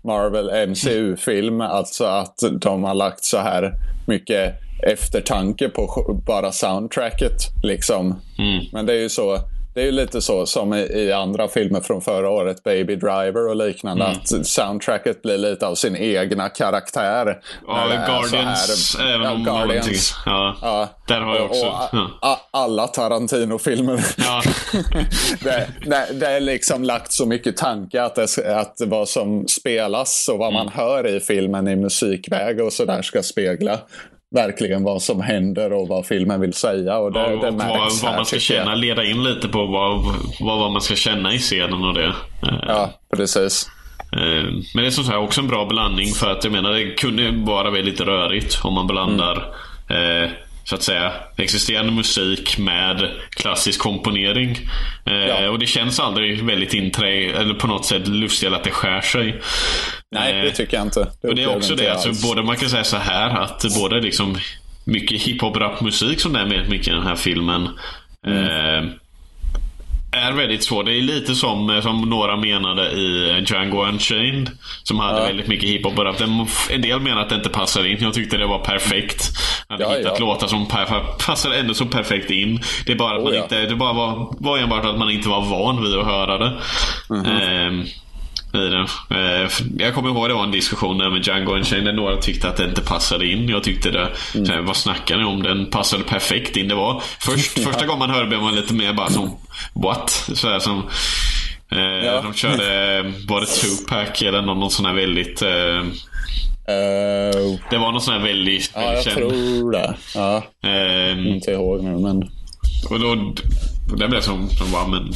Marvel MCU-film. Alltså att de har lagt så här mycket eftertanke på bara soundtracket. Liksom. Mm. Men det är ju så. Det är ju lite så som i, i andra filmer från förra året, Baby Driver och liknande, Mm. att soundtracket blir lite av sin egna karaktär. Ja, så Guardians, här- även ja, om Guardians. Ja, Ja. där har jag Och- också... och a- ja. alla Tarantino-filmer. Ja. det, det, det är liksom lagt så mycket tanke att, det, att vad som spelas och vad man Mm. hör i filmen i musikväg och sådär ska spegla verkligen vad som händer och vad filmen vill säga. Och det, Ja, det och vad, märks vad här, man ska känna, leda in lite på vad, vad, vad man ska känna i scenen och det. Ja, precis. Eh, Men det är som sagt också en bra blandning för att jag menar det kunde vara väldigt rörigt om man blandar eh, så att säga existerande musik med klassisk komponering. Eh, Ja. Och det känns aldrig väldigt inträ eller på något sätt lustigt att det skär sig. Nej, Eh, det tycker jag inte. Det och det är också det, alltså, alls. både man kan säga så här att både liksom mycket hiphop rapmusik som det är med mycket i den här filmen. Mm. Eh, är väldigt svår. Det är lite som, som några menade i Django Unchained. Som hade Ja. väldigt mycket hiphop och rap. En del menar att det inte passar in. Jag tyckte det var perfekt. Jag hade Ja, hittat ja. låtar som passade ändå så perfekt in. Det är bara att Oh, man inte, det bara var, var enbart att man inte var van vid att höra det. Mhm. Ehm, i den. Eh, Jag kommer ihåg det var en diskussion där med Django Unchained där några tyckte att det inte passade in. Jag tyckte det, Mm. vad snackar ni om? Den passade perfekt in. Det var först, första gången man hörde blev man lite mer bara som What? Så här, som, Eh, Ja. De körde, var det Tupac eller någon, någon sån här väldigt... Eh, Eh, det var någon sån här väldigt, ja, jag känd. tror det. Ja, Eh, inte ihåg nu men... och då, det blev som, som var, men,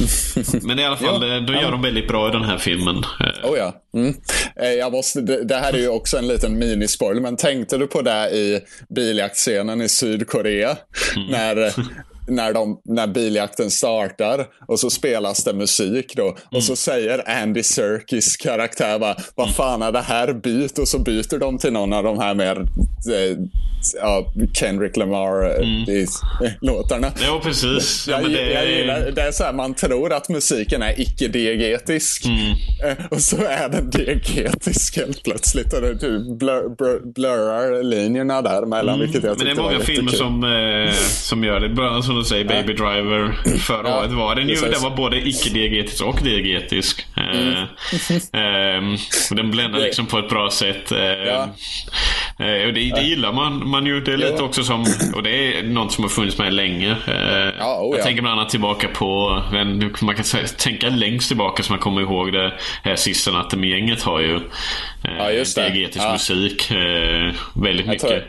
men i alla fall, Ja. eh, då gör de väldigt bra i den här filmen. Eh, Oh ja. Mm. Eh, Jag måste, det, det här är ju också en liten minispoiler, men tänkte du på det i biljaktscenen i Sydkorea? När, när, de, när biljakten startar och så spelas det musik då. Och så säger Andy Serkis karaktär bara, vad fan är det här? Byt. Och så byter de till någon av de här mer eh, ja, Kendrick Lamar-låtarna. Ja, precis. Ja, Jag, det, jag gillar, det är så här, man tror att musiken är icke-diegetisk. Mm. Eh, Och så är den diegetisk helt plötsligt. Och det typ blur, blur, blurrar linjerna där mellan, vilket jag Mm. Men det är många filmer som, eh, som gör det. Annat som du säger, Baby Driver. Förra Ja, året var den ju. precis. Den var både icke-diegetisk och diegetisk. Eh, ehm, den bländar liksom på ett bra sätt. Eh, Ja. eh, och det, det gillar man, man ju. Det är lite också som, och det är något som har funnits med länge. Eh, Ja, oh jag ja. tänker bland annat tillbaka på, man kan tänka längst tillbaka som man kommer ihåg det här sista natten med gänget har ju. Eh, Ja, just det. Diegetisk musik. Väldigt mycket.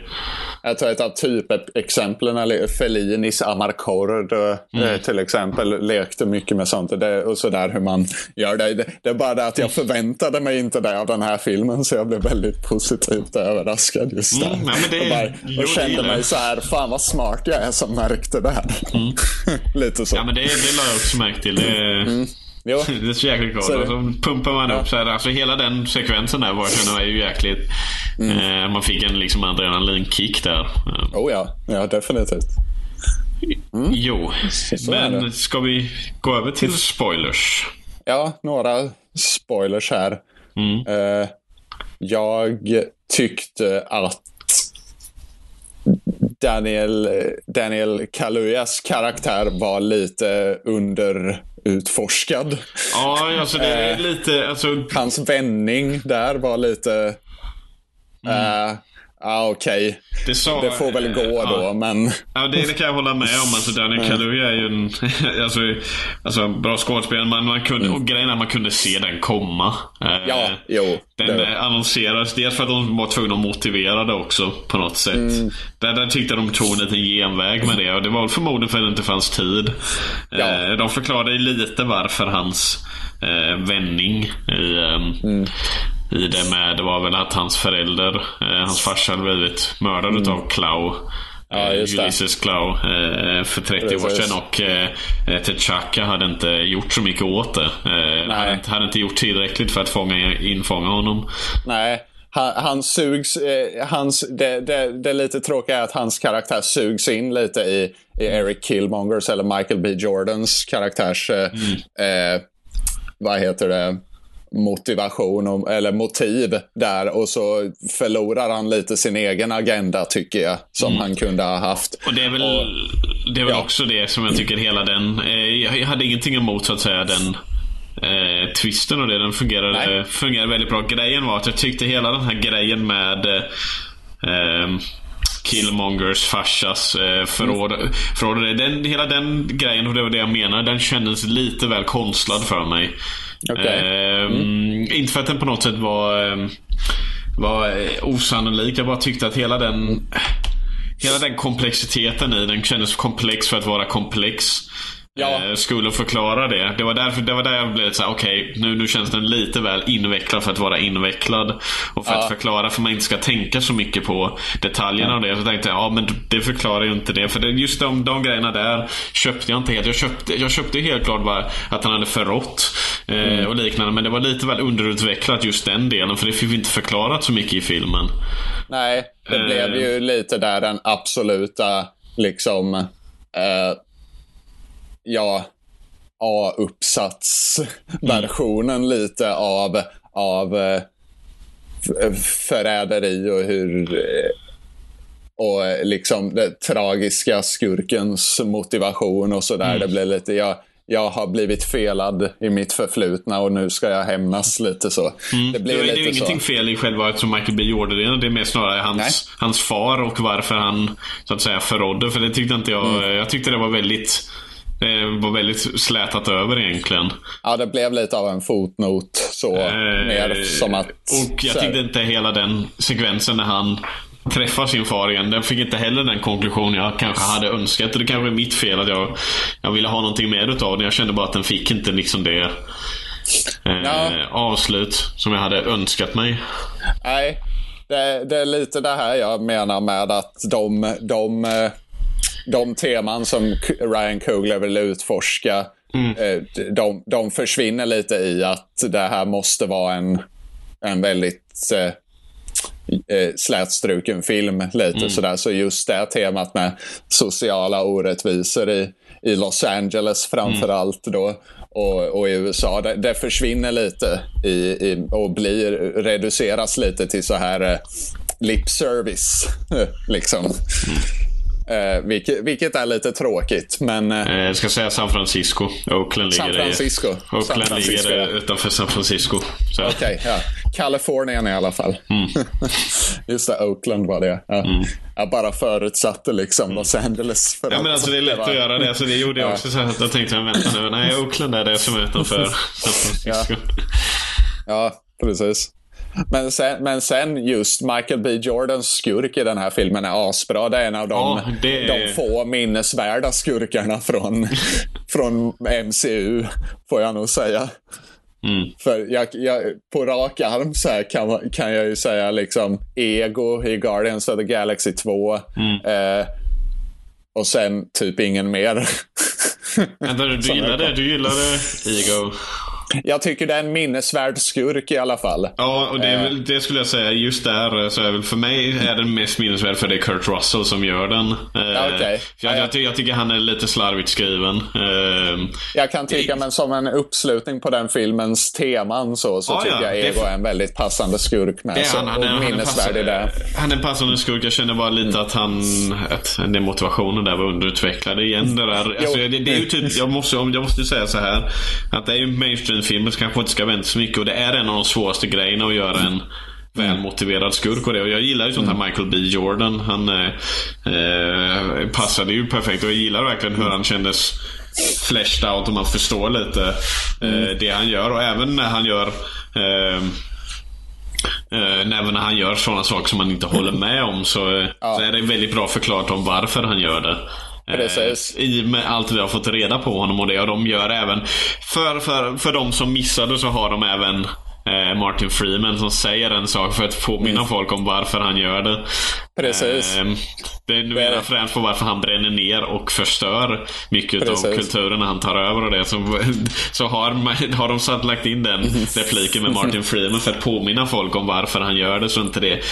Jag tror ett av typexemplen Fellinis Amarcord Mm. eh, till exempel lekte mycket med sånt. Och, det, och sådär hur man gör det. det. Det är bara det att jag förväntade mig inte det av den här filmen så jag blev väldigt positivt överraskad just där. Mm, men det- och bara, och kände mig så här, fan vad smart jag är som märkte det här. Lite så. Mm. Ja men det, det la jag också märke till. Det, Jo. det är så jäkligt Mm. Så Och så pumpar man upp så här. Alltså hela den sekvensen där var ju jäkligt... Mm. Eh, man fick en liksom adrenalinkick där. Oh ja, ja definitivt. Jo, så men ska vi gå över till spoilers? Ja, några spoilers här. Mm. Eh, jag tyckte att Daniel, Daniel Kaluyas karaktär var lite underutforskad. Ja, alltså det är Eh. lite... Alltså, Hans vändning där var lite... Ja, ah, okej. det, sa, Det får väl gå ja. då, men... Ja, det, det kan jag hålla med om. Alltså, Daniel Kaluuya är ju en alltså, alltså, bra skådespelare. Man, man kunde, Och grejen är att man kunde se den komma. Eh, Mm. Ja, jo. Den det- eh, annonserades dels för att de var tvungna att motivera det också på något sätt. Mm. Där, där tyckte de tog en liten genväg med det. Och det var förmodligen för att det inte fanns tid. Ja. Eh, de förklarade lite varför hans eh, vändning i, ehm, Mm. i det med. Det var väl att hans förälder, eh, hans farsa hade blivit mördad utav Clow. Mm. Ja, eh. Ulysses Clow eh, för 30 år Precis. sedan och eh, eh, T'Chaka hade inte gjort så mycket åt det. Eh, hade, inte, hade inte gjort tillräckligt för att fånga, infånga honom. Nej, han, han sugs... Eh, hans, det, det, det lite tråkiga är att hans karaktär sugs in lite i, i Eric Killmongers eller Michael B Jordans karaktärs... Eh, eh, vad heter det? motivation och, eller motiv där och så förlorar han lite sin egen agenda tycker jag som han kunde ha haft. Och det är väl, det är väl ja. också det som jag tycker hela den... Eh, jag hade ingenting emot så att säga den eh, twisten och det. Den fungerade, Nej. fungerade väldigt bra. Grejen var att jag tyckte hela den här grejen med eh, ehm, Killmongers farsas eh, förråd. det, den, hela den grejen, och det var det jag menar, den kändes lite väl konstlad för mig. Okej. Ehm, Inte för att den på något sätt var, ehm, var eh, osannolik. Jag bara tyckte att hela den Hela den komplexiteten i den kändes komplex för att vara komplex. Ja. Eh, skulle förklara det. Det var, därför, det var där jag blev lite såhär, okej, nu, nu känns den lite väl invecklad för att vara invecklad. Och för Ja. att förklara, för man inte ska tänka så mycket på detaljerna och det. Så tänkte jag, ja men det förklarar ju inte det. För det, just de, de grejerna där köpte jag inte helt. Jag köpte, jag köpte helt klart bara att han hade förrått eh, och liknande. Men det var lite väl underutvecklat just den delen. För det fick vi inte förklarat så mycket i filmen. Nej, det Eh. blev ju lite där den absoluta liksom eh, ja A-uppsatsversionen lite av, av eh, f- förräderi och hur eh, och eh, liksom den tragiska skurkens motivation och sådär. Det blev lite, jag, jag har blivit felad i mitt förflutna och nu ska jag hämnas lite så. Det Mm. Det, blir är- det är lite ju ingenting så. fel i själva som Michael B gjorde det. Det är mer snarare hans, hans far och varför han så att säga förrådde. För det tyckte inte jag. Mm. Jag tyckte det var väldigt Det var väldigt slätat över egentligen. Ja, det blev lite av en fotnot så. Eh, mer som att... Och jag tyckte inte hela den sekvensen när han träffar sin far igen. Den fick inte heller den konklusion jag kanske hade önskat. Det kanske är mitt fel att jag, jag ville ha någonting mer utav den. Jag kände bara att den fick inte liksom det eh, Ja. avslut som jag hade önskat mig. Nej, det, det är lite det här jag menar med att de, de, eh, de teman som Ryan Coogler vill utforska, eh, de, de försvinner lite i att det här måste vara en, en väldigt eh, eh, slätstruken film. lite sådär. Så just det temat med sociala orättvisor i, i Los Angeles framför allt då och, och i USA, det, det försvinner lite i, i, och blir, reduceras lite till så här eh, lip service. liksom. Eh, vilket, vilket är lite tråkigt, men eh, Eh, Jag ska säga San Francisco. Oakland ligger San Francisco. I, Oakland San Francisco, ligger ja. utanför San Francisco. Okej, ja. Kalifornien i alla fall. Just det, Oakland var det. Ja. Jag bara förutsatte liksom Los Angeles. För Ja men alltså det är lätt att göra det. Så det gjorde jag Ja. också. Så att jag tänkte, vänta nu. Nej, Oakland är det som är utanför San Francisco. Ja, precis. Men sen, men sen just Michael B Jordans skurk i den här filmen är asbra. Det är en av de, Ja, det de få minnesvärda skurkarna från, från MCU, får jag nog säga. Mm. För jag, jag, på rak arm så kan, kan jag ju säga liksom Ego i Guardians of the Galaxy 2. Mm. Eh, och sen typ ingen mer. Vänta, du, du gillade, du gillade Ego? Jag tycker det är en minnesvärd skurk i alla fall. Ja, och det, är väl, det skulle jag säga. Just där eh, så är väl för mig är den mest minnesvärd för det är Kurt Russell som gör den. Eh, Ja, för jag, Ja, ja. jag, jag tycker han är lite slarvigt skriven. Eh, Jag kan tycka, men som en uppslutning på den filmens teman så, så Ja, tycker ja, jag Ego är en väldigt passande skurk med. Så, han, han, han, är minnesvärd i det. han är en passande skurk. Jag känner bara lite att han... Att den motivationen där var underutvecklad igen. Det, där, alltså, det, det är ju typ, jag måste, jag måste säga så här. Att det är ju så kanske inte ska vänta så mycket. Och det är en av de svåraste grejerna att göra en välmotiverad skurk och det. Och jag gillar ju sånt här Michael B Jordan. Han eh, eh, passade ju perfekt. Och jag gillar verkligen hur han kändes fleshed out och man förstår lite eh, det han gör. Och även när han gör eh, Eh, även när han gör sådana saker som man inte håller med om så, eh, så är det väldigt bra förklarat om varför han gör det. Eh, Precis. I och med allt vi har fått reda på honom och det. Och de gör även, för, för, för de som missade så har de även eh, Martin Freeman som säger en sak för att påminna folk om varför han gör det. Mm. Precis. Eh, det är numera främst på varför han bränner ner och förstör mycket av Precis. kulturen när han tar över och det. Så, så har, har de satt lagt in den repliken med Martin Freeman för att påminna folk om varför han gör det så inte det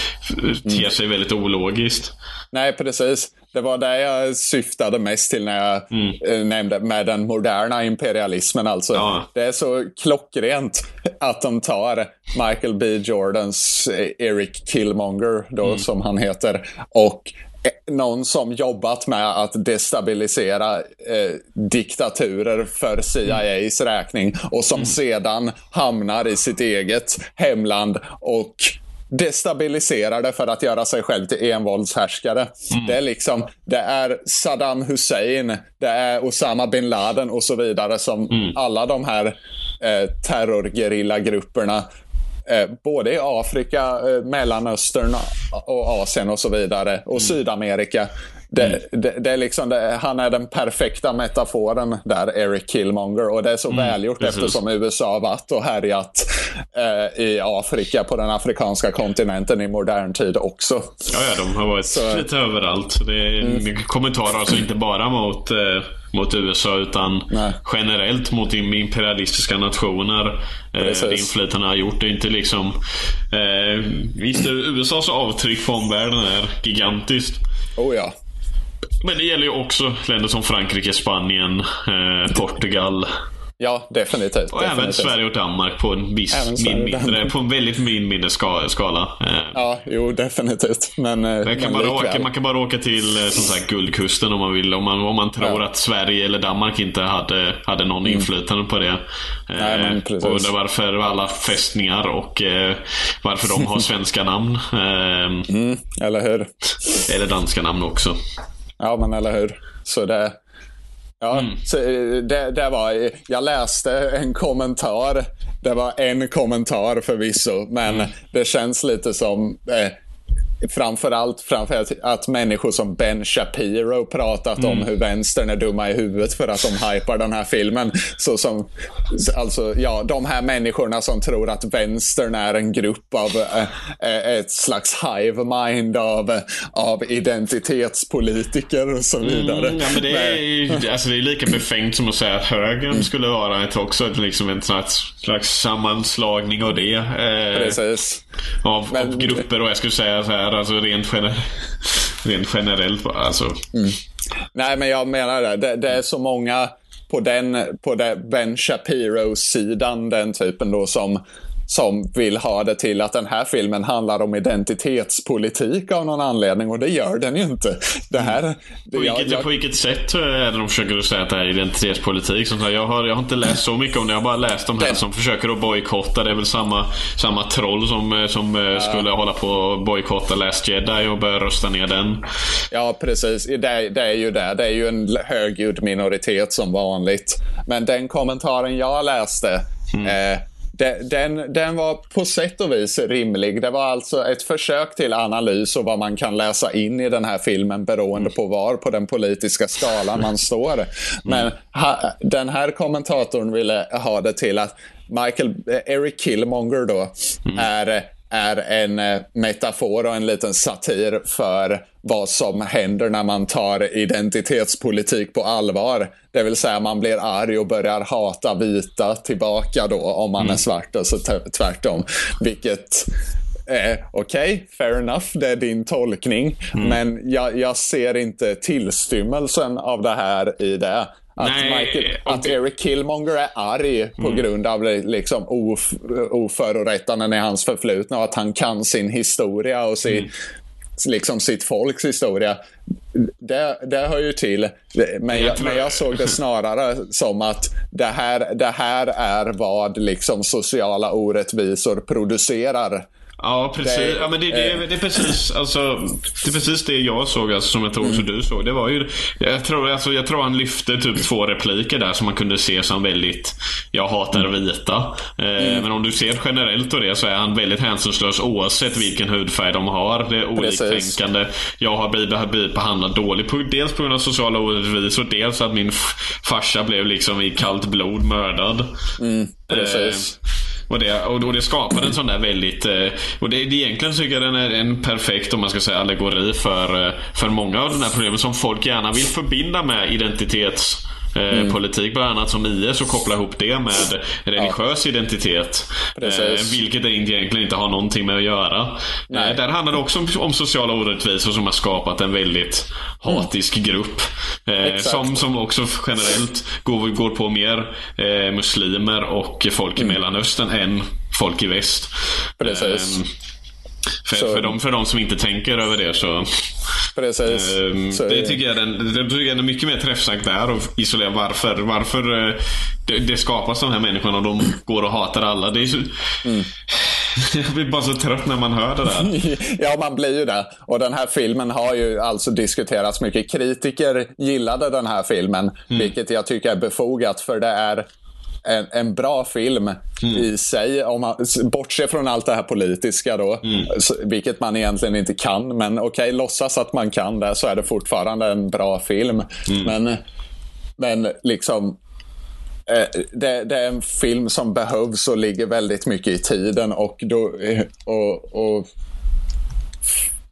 ter sig väldigt ologiskt. Nej, precis. Det var det jag syftade mest till när jag eh, nämnde med den moderna imperialismen. Alltså, Ja. Det är så klockrent att de tar Michael B. Jordans eh, Eric Killmonger, då, som han heter, och eh, någon som jobbat med att destabilisera eh, diktaturer för CIAs räkning och som sedan hamnar i sitt eget hemland och destabiliserar det för att göra sig själv till envåldshärskare. Det är liksom, det är Saddam Hussein, det är Osama bin Laden och så vidare som alla de här eh, terrorgerillagrupperna Eh, både i Afrika, eh, Mellanöstern och Asien och så vidare. Och Sydamerika. Det, det, det är liksom det, han är den perfekta metaforen där, Eric Killmonger. Och det är så välgjort precis. eftersom USA har varit och härjat eh, i Afrika, på den afrikanska kontinenten i modern tid också. Ja, ja, de har varit Så- lite överallt. Det är mycket kommentarer, alltså inte bara mot, eh, mot USA utan Nej. generellt mot im- imperialistiska nationer. Eh, det inflytande har gjort. Det är inte liksom... Eh, visst, USAs avtryck på omvärlden är gigantiskt. Oh ja. Men det gäller ju också länder som Frankrike, Spanien, eh, Portugal. Ja, definitivt. Och även definitivt. Sverige och Danmark på en viss, Även min, mindre, på en väldigt min, mindre ska, skala. Eh, Ja, jo, definitivt. Men, eh, Man men kan, bara likväl. åka, man kan bara åka till eh, som sagt, Guldkusten om man vill. Om man, om man tror Ja. Mm. att Sverige eller Danmark inte hade, hade någon inflytande på det. Nej, men precis. och undrar varför alla fästningar och varför de har svenska namn. Mm, eller hur? Eller danska namn också. Ja, men eller hur. Så det, Ja, så, eh, det, det var, jag läste en kommentar. Det var en kommentar förvisso, men det känns lite som eh, framförallt framför att, människor som Ben Shapiro pratat om hur vänstern är dumma i huvudet för att de hypar den här filmen. Så som, alltså, ja, de här människorna som tror att vänstern är en grupp av eh, ett slags hive mind av, av identitetspolitiker och så vidare. Mm, ja, men det, är, alltså, det är lika befängt som att säga att högern skulle vara ett, också ett, liksom en slags, slags sammanslagning av det. Eh, Precis. av, Men- av grupper och jag skulle säga så här, alltså rent, gener rent generellt bara. Alltså. Mm. Nej, men jag menar det. Det, det är så många på den på det Ben Shapiro-sidan, den typen då, som, som vill ha det till att den här filmen handlar om identitetspolitik av någon anledning. Och det gör den ju inte. Det här... På jag- vilket, jag- på vilket sätt är det de försöker säga att det här är identitetspolitik? Här, jag, har, jag har inte läst så mycket om det. Jag har bara läst de här Den- som försöker att bojkotta. Det är väl samma, samma troll som, eh, som eh, skulle hålla på och bojkotta Last Jedi och börja rösta ner den. Ja, precis. Det, det är ju det. Det är ju en högljudd minoritet som vanligt. Men den kommentaren jag läste, eh, de- den, den var på sätt och vis rimlig. Det var alltså ett försök till analys och vad man kan läsa in i den här filmen beroende på var på den politiska skalan man står. Men ha, den här kommentatorn ville ha det till att Michael, eh, Eric Killmonger då, är är en eh, metafor och en liten satir för vad som händer när man tar identitetspolitik på allvar. Det vill säga man blir arg och börjar hata vita tillbaka då om man är svart och så tvärtom. Vilket Eh, Okej, fair enough, det är din tolkning. Men jag, jag ser inte tillstymmelsen av det här i det. Att, Nej, Michael, att det- Eric Killmonger är arg på grund av liksom of, oförorättanden i hans förflutna och att han kan sin historia och sin, liksom sitt folks historia. Det, det hör ju till. Men jag, men jag såg det snarare som att det här, det här är vad liksom sociala orättvisor producerar. Ja, precis. Det- ja, men det, det, det, är precis, alltså, det är precis det jag såg, alltså, som jag tror också du såg. Det var ju, jag, tror, alltså, jag tror han lyfte typ två repliker där som man kunde se som väldigt Jag hatar vita. Eh, Men om du ser generellt och det så är han väldigt hänsynslös oavsett vilken hudfärg de har. Det är Precis. oliktänkande. Jag har blivit, blivit behandlad dåligt. På, dels på grund av sociala orättvisor. Dels att min farsa blev liksom i kallt blod mördad. Precis. Eh, och det, och det skapade en sån där väldigt... Eh, och det, det egentligen tycker jag den är en perfekt, om man ska säga, allegori för, eh, för många av de här problemen som folk gärna vill förbinda med identitets eh, Politik bland annat som IS och koppla ihop det med religiös identitet. Precis. Eh, vilket egentligen inte har någonting med att göra. Nej. Eh, där handlar det också om, om sociala orättvisor som har skapat en väldigt hatisk grupp. Eh, Mm. Som, som också generellt går, går på mer eh, muslimer och folk i Mellanöstern än folk i väst. Mm. Precis. För, Så- för, de, för de som inte tänker över det så... Precis. ehm, Så- det tycker jag den, det tycker jag är mycket mer träffsäkert där och isolera varför, varför eh, det, det skapas de här människorna och de går och hatar alla. Det är så, Mm. jag blir bara så trött när man hör det där. Ja, man blir ju det. Och den här filmen har ju alltså diskuterats mycket. Kritiker gillade den här filmen, vilket jag tycker är befogat för det är en, en bra film i sig. Om man bortser från allt det här politiska då, så, vilket man egentligen inte kan. Men okej, låtsas att man kan det så är det fortfarande en bra film. Men, men liksom Eh, det, det är en film som behövs och ligger väldigt mycket i tiden och då eh, och, och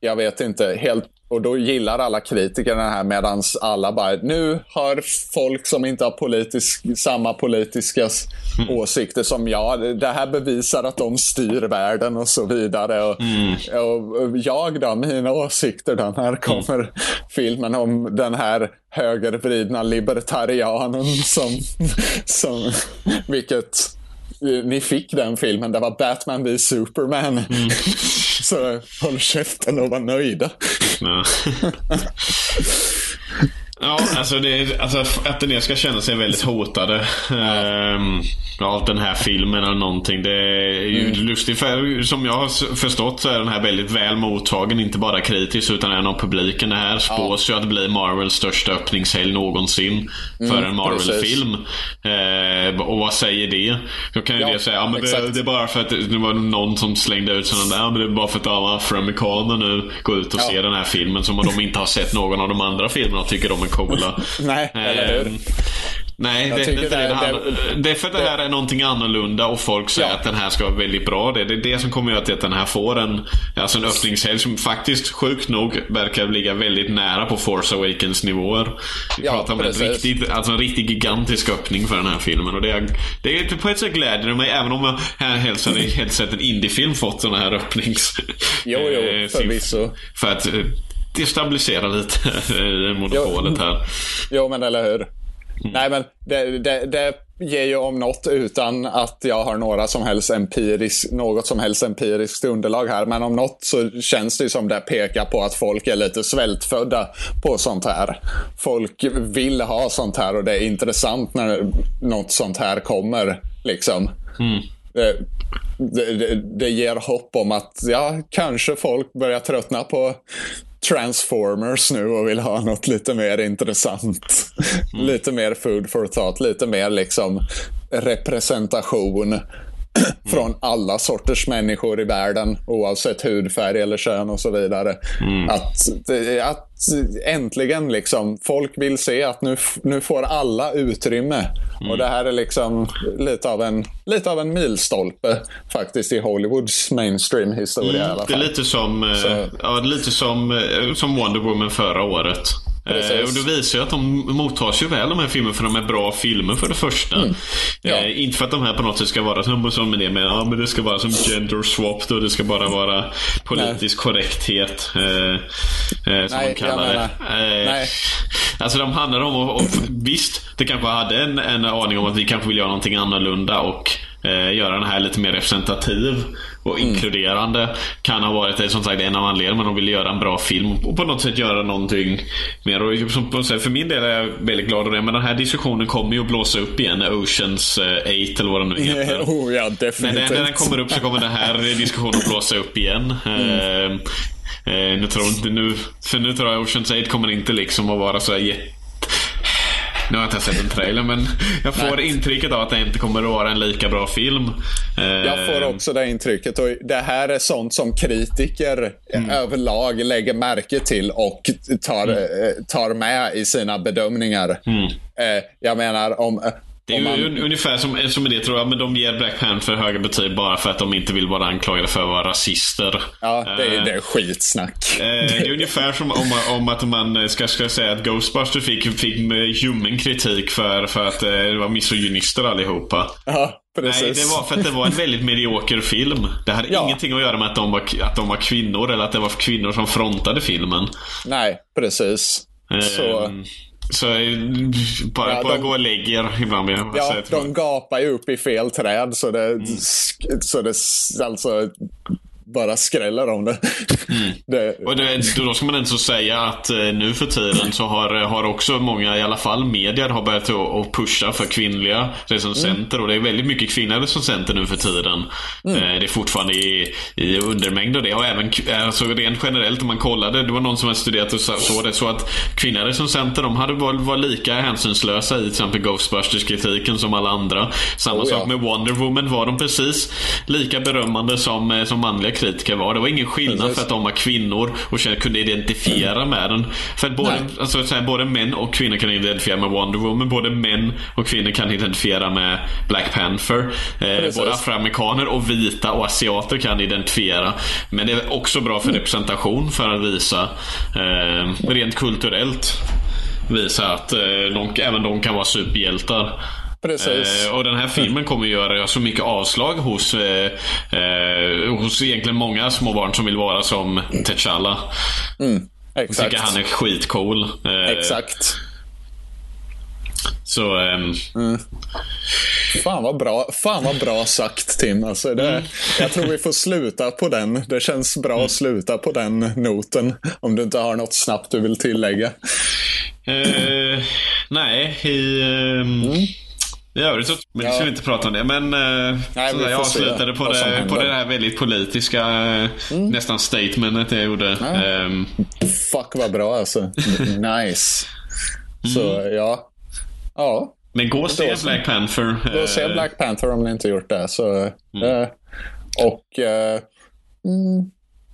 jag vet inte helt och då gillar alla kritiker den här medan alla bara nu har folk som inte har politisk, samma politiska s- åsikter som jag. Det här bevisar att de styr världen och så vidare. Och, och, och jag då, mina åsikter. Den här kommer filmen om den här högervridna libertarianen som, som vilket eh, ni fick den filmen. Det var Batman v Superman. Så håll käften och var nöjda. Ja. Ja, alltså, det, alltså att den ska känna sig väldigt hotade um, av den här filmen eller någonting. Det är ju mm. lustigt. För, som jag har förstått så är den här väldigt väl mottagen. Inte bara kritiskt utan även av publiken. Det här spås ja. ju att bli Marvels största öppningshelg någonsin. Mm, för en Marvel-film. Uh, och vad säger det? Då kan ju ja, det säga ja, men det, det, är bara för att det var någon som slängde ut sådana där. Men det är bara för att alla afroamerikaner nu går ut och ja. ser den här filmen som de inte har sett någon av de andra filmerna och tycker de är coola. Nej, eller hur? Ehm, nej, det, det, det, det, det, är för att det här är någonting annorlunda och folk säger ja. att den här ska vara väldigt bra. Det, det är det som kommer göra till att den här får en, alltså en öppningshelg som faktiskt sjukt nog verkar ligga väldigt nära på Force Awakens nivåer. Vi ja, pratar om en riktigt, alltså en riktigt gigantisk öppning för den här filmen. Och det är, det är på ett sätt glädjer mig även om jag helst hade sett en indiefilm fått sån här öppnings... Jo, jo, eh, förvisso. För att eh, destabilisera lite monopolet här. Jo, men eller hur. Mm. Nej, men det, det, det ger ju om något utan att jag har några som helst empirisk, något som helst empiriskt underlag här. Men om något så känns det som det pekar på att folk är lite svältfödda på sånt här. Folk vill ha sånt här och det är intressant när något sånt här kommer. Liksom. Mm. Det, det, det, ger hopp om att ja, kanske folk börjar tröttna på Transformers nu och vill ha något lite mer intressant. Mm. lite mer food for thought, lite mer liksom representation från mm. alla sorters människor i världen oavsett hudfärg eller kön och så vidare. Mm. Att, att äntligen liksom folk vill se att nu, nu får alla utrymme. Mm. Och det här är liksom lite av en, lite av en milstolpe faktiskt i Hollywoods mainstream historia mm. i alla fall. Det är lite som, eh, ja, lite som, eh, som Wonder Woman förra året. Eh, och det visar ju att de mottas ju väl de här filmerna för de är bra filmer för det första. Mm. Ja. Eh, inte för att de här på något sätt ska vara som, som det med, ja, men det ska vara som gender swap och det ska bara vara politisk Nej. korrekthet. Eh, eh, som Nej, de kallar det. Eh, Nej. Alltså de handlar om, och, och visst, det kanske hade en, en aning om att vi kanske vill göra någonting annorlunda och eh, göra den här lite mer representativ och mm. inkluderande. Kan ha varit som sagt en av anledningarna, men de ville göra en bra film och på något sätt göra någonting mer. Och som, för min del är jag väldigt glad över det, men den här diskussionen kommer ju att blåsa upp igen. Oceans 8 eh, eller vad den nu heter. oh, ja, definitivt. När, när den kommer upp så kommer den här diskussionen att blåsa upp igen. Mm. Eh, eh, nu tror inte nu, för nu tror jag Oceans 8 kommer inte liksom att vara så jätte nu har jag inte sett en trailer men jag får Nej. intrycket av att det inte kommer att vara en lika bra film. Jag får eh, också det intrycket. Och det här är sånt som kritiker mm. överlag lägger märke till och tar, mm. Eh, tar med i sina bedömningar. Mm. Eh, jag menar om det är man... ju ungefär som, som det tror jag, men de ger Black Panther höga betyg bara för att de inte vill vara anklagade för att vara rasister. Ja, det är, uh, det är skitsnack. Uh, det är ungefär som om, om att man ska, ska säga att Ghostbusters fick, fick ljummen kritik för, för att uh, det var misogynister allihopa. Ja, precis. Nej, det var för att det var en väldigt medioker film. Det hade ja. ingenting att göra med att de, var, att de var kvinnor eller att det var kvinnor som frontade filmen. Nej, precis. Så... Så bara, ja, bara de, gå och lägg er ibland. Ja, de gapar ju upp i fel träd så det, mm. så det alltså bara skräller om det. Mm. det... Och det, då ska man ändå säga att eh, nu för tiden så har, eh, har också många, i alla fall medier, har börjat att pusha för kvinnliga recensenter. Mm. Och det är väldigt mycket kvinnliga recensenter nu för tiden. Mm. Eh, det är fortfarande i, i undermängd av det. Och även alltså rent generellt om man kollade, det var någon som hade studerat och så det så att kvinnliga recensenter de hade var, var lika hänsynslösa i till exempel Ghostbusters-kritiken som alla andra. Samma oh, sak ja. med Wonder Woman var de precis lika berömmande som, som manliga kritiker var. Det var ingen skillnad Precis. för att de var kvinnor och kunde identifiera med den. För att både, alltså, så här, både män och kvinnor kan identifiera med Wonder Woman. Både män och kvinnor kan identifiera med Black Panther. Eh, både afroamerikaner och vita och asiater kan identifiera. Men det är också bra för representation för att visa eh, rent kulturellt visa att eh, de, även de kan vara superhjältar. Precis. Eh, och den här filmen kommer göra så mycket avslag hos, eh, eh, hos egentligen många små barn som vill vara som T'Challa. Mm, exakt. Tycker han är skitcool. Eh, exakt. Så... Um... Mm. Fan vad bra, fan vad bra sagt Tim. Alltså det, mm. Jag tror vi får sluta på den. Det känns bra mm. att sluta på den noten. Om du inte har något snabbt du vill tillägga. Eh, nej, i... ehm, I övrigt så men Ja. ska vi inte prata om det. Men eh, Nej, så jag avslutade på det, på det här väldigt politiska, eh, nästan statementet jag gjorde. Ja. Ehm, Fuck vad bra alltså. nice. Så Mm. ja. Ja. men gå och se så. Black Panther. Gå och se Eh, Black Panther om ni inte gjort det. Så, eh, och mm,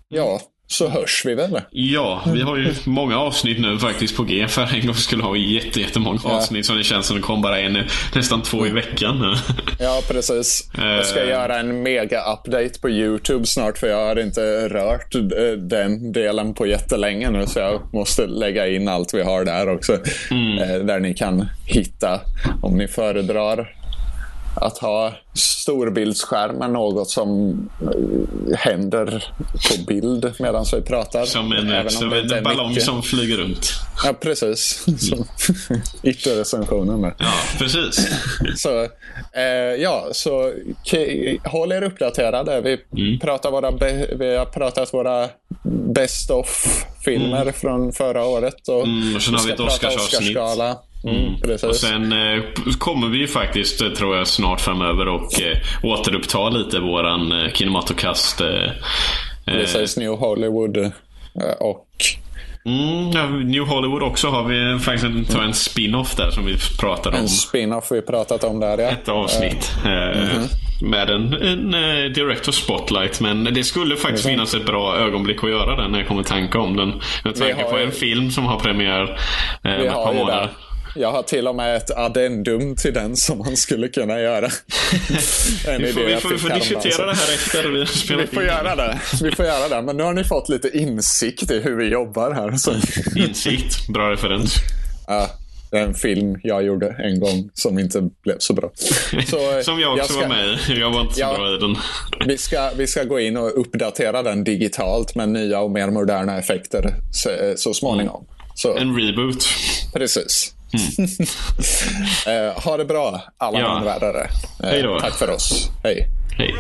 ja, så hörs vi väl. Ja, vi har ju många avsnitt nu faktiskt på G. För en gång skulle ha jätte, jättemånga Ja. avsnitt som det känns som det kom bara en, nästan två i veckan nu. Ja, precis. Jag ska Eh. göra en mega-update på YouTube snart för jag har inte rört eh, den delen på jättelänge nu. Så jag måste lägga in allt vi har där också. Eh, Där ni kan hitta, om ni föredrar att ha storbildsskärmen, något som eh, händer på bild medan vi pratar. Som en, som är en ballong mycket. som flyger runt. Ja, precis. Som ytterrecensionen där. Ja, precis. Så, eh, ja, så håll er uppdaterade. Vi, Mm. pratar våra vi har pratat våra best of-filmer från förra året. Och Mm, och sen har vi ett Oscarsavsnitt. Oscarsgala. Mm, precis. Och sen eh, kommer vi ju faktiskt, eh, tror jag, snart framöver och eh, återuppta lite våran eh, kinematokast. Eh, eh, precis, New Hollywood eh, och mm, ja, New Hollywood också har vi faktiskt en, tar en spin-off där som vi pratade om. en spin-off vi pratat om där. Ja. Ett avsnitt. eh, Med en, en director spotlight. Men det skulle faktiskt Mhm. finnas ett bra ögonblick att göra den när jag kommer tanka om den. Med tanke på en film som har premiär eh, om ett par månader. där. Jag har till och med ett addendum till den som man skulle kunna göra. en Vi får, vi jag får, vi får diskutera det här efter vi spelat Vi får in. göra det. Vi får göra det. Men nu har ni fått lite insikt i hur vi jobbar här. Så, Insikt. Bra referens. ja, det är en film jag gjorde en gång som inte blev så bra. Så, Som jag också ska, var med i. Jag var inte så Ja. bra i den. Vi ska, vi ska gå in och uppdatera den digitalt med nya och mer moderna effekter så, så småningom. Så, En reboot. precis. eh, ha det bra, alla Ja. munvärdare. Eh, Hej då. tack för oss. Hej. Hej.